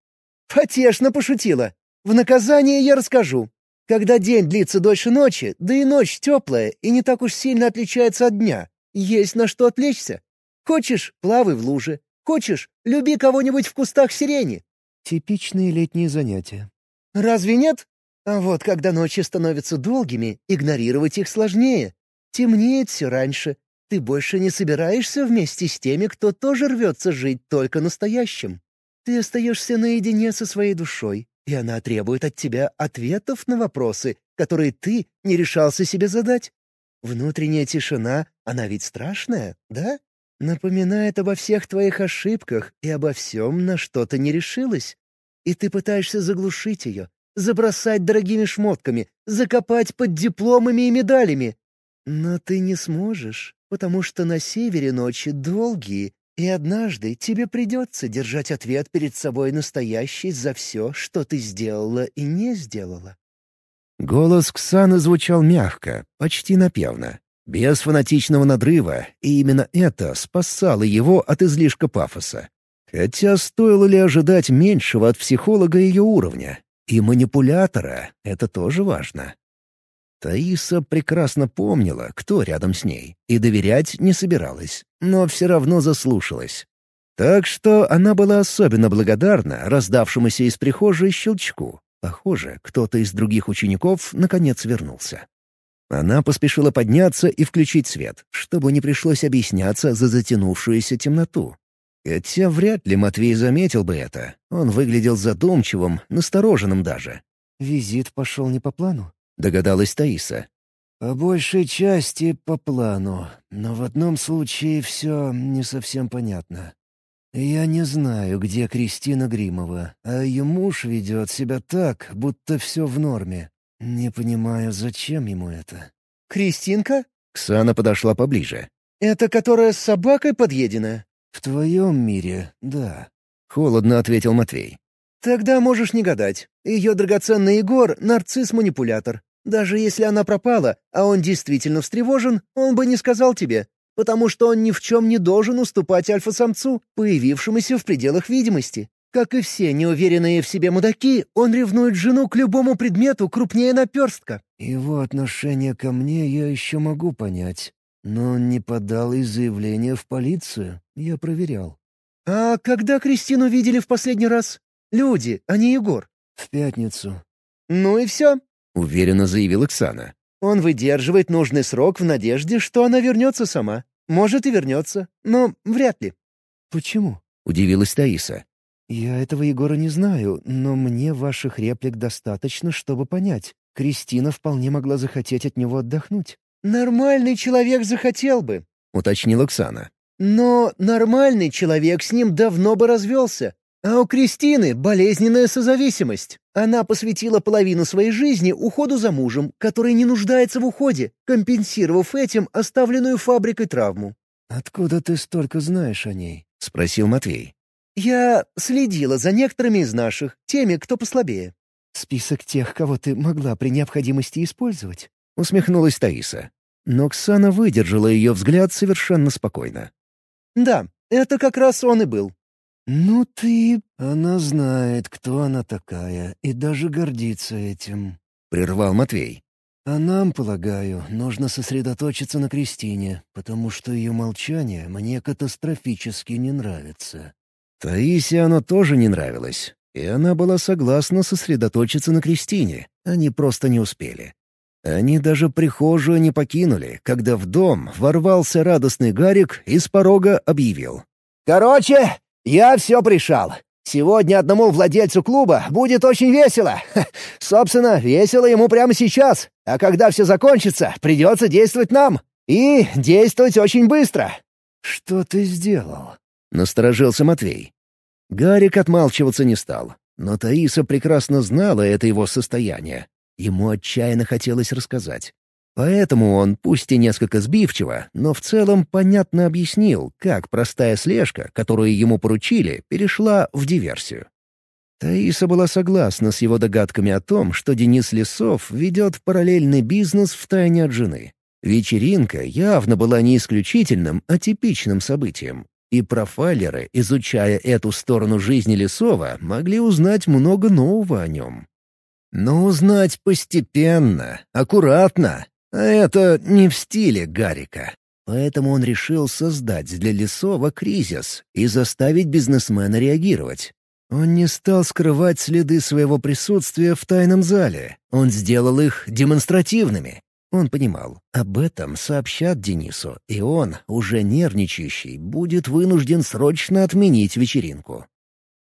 «Потешно пошутила. В наказание я расскажу. Когда день длится дольше ночи, да и ночь теплая и не так уж сильно отличается от дня, есть на что отвлечься. Хочешь — плавай в луже. Хочешь — люби кого-нибудь в кустах сирени. Типичные летние занятия. Разве нет? А вот когда ночи становятся долгими, игнорировать их сложнее. Темнеет все раньше. Ты больше не собираешься вместе с теми, кто тоже рвется жить только настоящим. Ты остаешься наедине со своей душой, и она требует от тебя ответов на вопросы, которые ты не решался себе задать. Внутренняя тишина, она ведь страшная, да? Напоминает обо всех твоих ошибках и обо всем, на что ты не решилась. И ты пытаешься заглушить ее, забросать дорогими шмотками, закопать под дипломами и медалями. Но ты не сможешь, потому что на севере ночи долгие, и однажды тебе придется держать ответ перед собой настоящий за все, что ты сделала и не сделала. Голос Ксаны звучал мягко, почти напевно без фанатичного надрыва, и именно это спасало его от излишка пафоса. Хотя стоило ли ожидать меньшего от психолога ее уровня? И манипулятора — это тоже важно. Таиса прекрасно помнила, кто рядом с ней, и доверять не собиралась, но все равно заслушалась. Так что она была особенно благодарна раздавшемуся из прихожей щелчку. Похоже, кто-то из других учеников наконец вернулся. Она поспешила подняться и включить свет, чтобы не пришлось объясняться за затянувшуюся темноту. Хотя вряд ли Матвей заметил бы это. Он выглядел задумчивым, настороженным даже. «Визит пошел не по плану?» — догадалась Таиса. «По большей части по плану, но в одном случае все не совсем понятно. Я не знаю, где Кристина Гримова, а ее муж ведет себя так, будто все в норме. «Не понимаю, зачем ему это?» «Кристинка?» Ксана подошла поближе. «Это которая с собакой подъедена?» «В твоем мире, да», — холодно ответил Матвей. «Тогда можешь не гадать. Ее драгоценный Егор — нарцисс-манипулятор. Даже если она пропала, а он действительно встревожен, он бы не сказал тебе, потому что он ни в чем не должен уступать альфа-самцу, появившемуся в пределах видимости. Как и все неуверенные в себе мудаки, он ревнует жену к любому предмету крупнее наперстка. Его отношение ко мне я еще могу понять. Но он не подал и заявление в полицию. Я проверял. «А когда Кристину видели в последний раз? Люди, а не Егор?» «В пятницу». «Ну и все», — уверенно заявил Оксана. «Он выдерживает нужный срок в надежде, что она вернется сама. Может и вернется, но вряд ли». «Почему?» — удивилась Таиса. «Я этого Егора не знаю, но мне ваших реплик достаточно, чтобы понять. Кристина вполне могла захотеть от него отдохнуть». «Нормальный человек захотел бы», — уточнила Оксана. «Но нормальный человек с ним давно бы развелся. А у Кристины болезненная созависимость. Она посвятила половину своей жизни уходу за мужем, который не нуждается в уходе, компенсировав этим оставленную фабрикой травму». «Откуда ты столько знаешь о ней?» — спросил Матвей. «Я следила за некоторыми из наших, теми, кто послабее». «Список тех, кого ты могла при необходимости использовать?» — усмехнулась Таиса. Но Ксана выдержала ее взгляд совершенно спокойно. «Да, это как раз он и был». «Ну ты...» «Она знает, кто она такая, и даже гордится этим», — прервал Матвей. «А нам, полагаю, нужно сосредоточиться на Кристине, потому что ее молчание мне катастрофически не нравится». Таисе оно тоже не нравилось, и она была согласна сосредоточиться на Кристине. Они просто не успели. Они даже прихожую не покинули, когда в дом ворвался радостный Гарик и с порога объявил. «Короче, я все пришал. Сегодня одному владельцу клуба будет очень весело. Собственно, весело ему прямо сейчас. А когда все закончится, придется действовать нам. И действовать очень быстро». «Что ты сделал?» — насторожился Матвей. Гарик отмалчиваться не стал, но Таиса прекрасно знала это его состояние. Ему отчаянно хотелось рассказать. Поэтому он, пусть и несколько сбивчиво, но в целом понятно объяснил, как простая слежка, которую ему поручили, перешла в диверсию. Таиса была согласна с его догадками о том, что Денис Лесов ведет параллельный бизнес в тайне от жены. Вечеринка явно была не исключительным, а типичным событием. И профайлеры, изучая эту сторону жизни Лесова, могли узнать много нового о нем. Но узнать постепенно, аккуратно, это не в стиле Гарика. Поэтому он решил создать для Лесова кризис и заставить бизнесмена реагировать. Он не стал скрывать следы своего присутствия в тайном зале. Он сделал их демонстративными. Он понимал, об этом сообщат Денису, и он, уже нервничающий, будет вынужден срочно отменить вечеринку.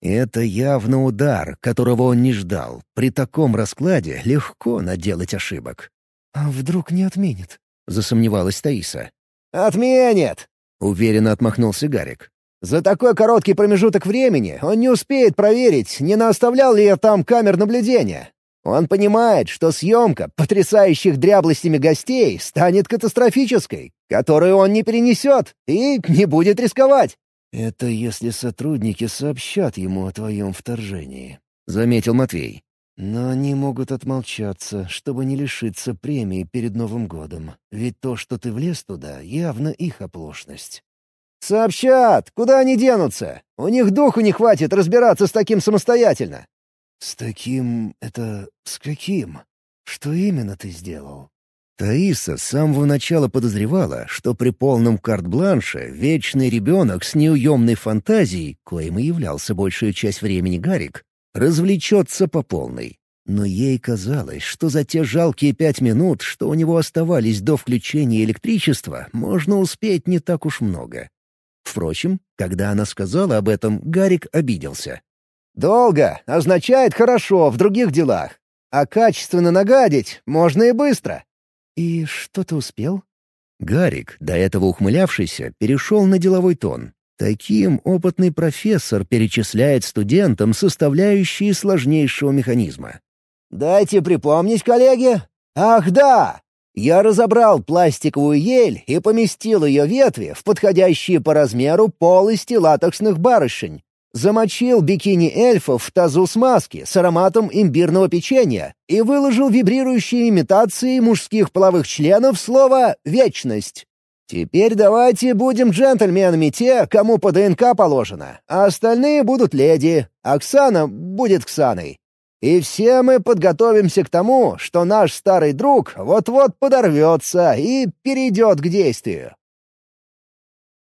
Это явно удар, которого он не ждал. При таком раскладе легко наделать ошибок. «А вдруг не отменит?» — засомневалась Таиса. «Отменит!» — уверенно отмахнулся Гарик. «За такой короткий промежуток времени он не успеет проверить, не наоставлял ли я там камер наблюдения. Он понимает, что съемка потрясающих дряблостями гостей станет катастрофической, которую он не перенесет и не будет рисковать». «Это если сотрудники сообщат ему о твоем вторжении», — заметил Матвей. Но они могут отмолчаться, чтобы не лишиться премии перед Новым годом. Ведь то, что ты влез туда, явно их оплошность. «Сообщат! Куда они денутся? У них духу не хватит разбираться с таким самостоятельно!» «С таким... это... с каким? Что именно ты сделал?» Таиса с самого начала подозревала, что при полном карт-бланше вечный ребенок с неуемной фантазией, коим и являлся большую часть времени Гарик, развлечется по полной. Но ей казалось, что за те жалкие пять минут, что у него оставались до включения электричества, можно успеть не так уж много. Впрочем, когда она сказала об этом, Гарик обиделся. «Долго означает хорошо в других делах, а качественно нагадить можно и быстро». «И что ты успел?» Гарик, до этого ухмылявшийся, перешел на деловой тон. Таким опытный профессор перечисляет студентам составляющие сложнейшего механизма. «Дайте припомнить, коллеги. Ах да! Я разобрал пластиковую ель и поместил ее ветви в подходящие по размеру полости латексных барышень. Замочил бикини эльфов в тазу смазки с ароматом имбирного печенья и выложил вибрирующие имитации мужских половых членов слово «вечность». Теперь давайте будем джентльменами те, кому по ДНК положено, а остальные будут леди, Оксана будет Ксаной. И все мы подготовимся к тому, что наш старый друг вот-вот подорвется и перейдет к действию.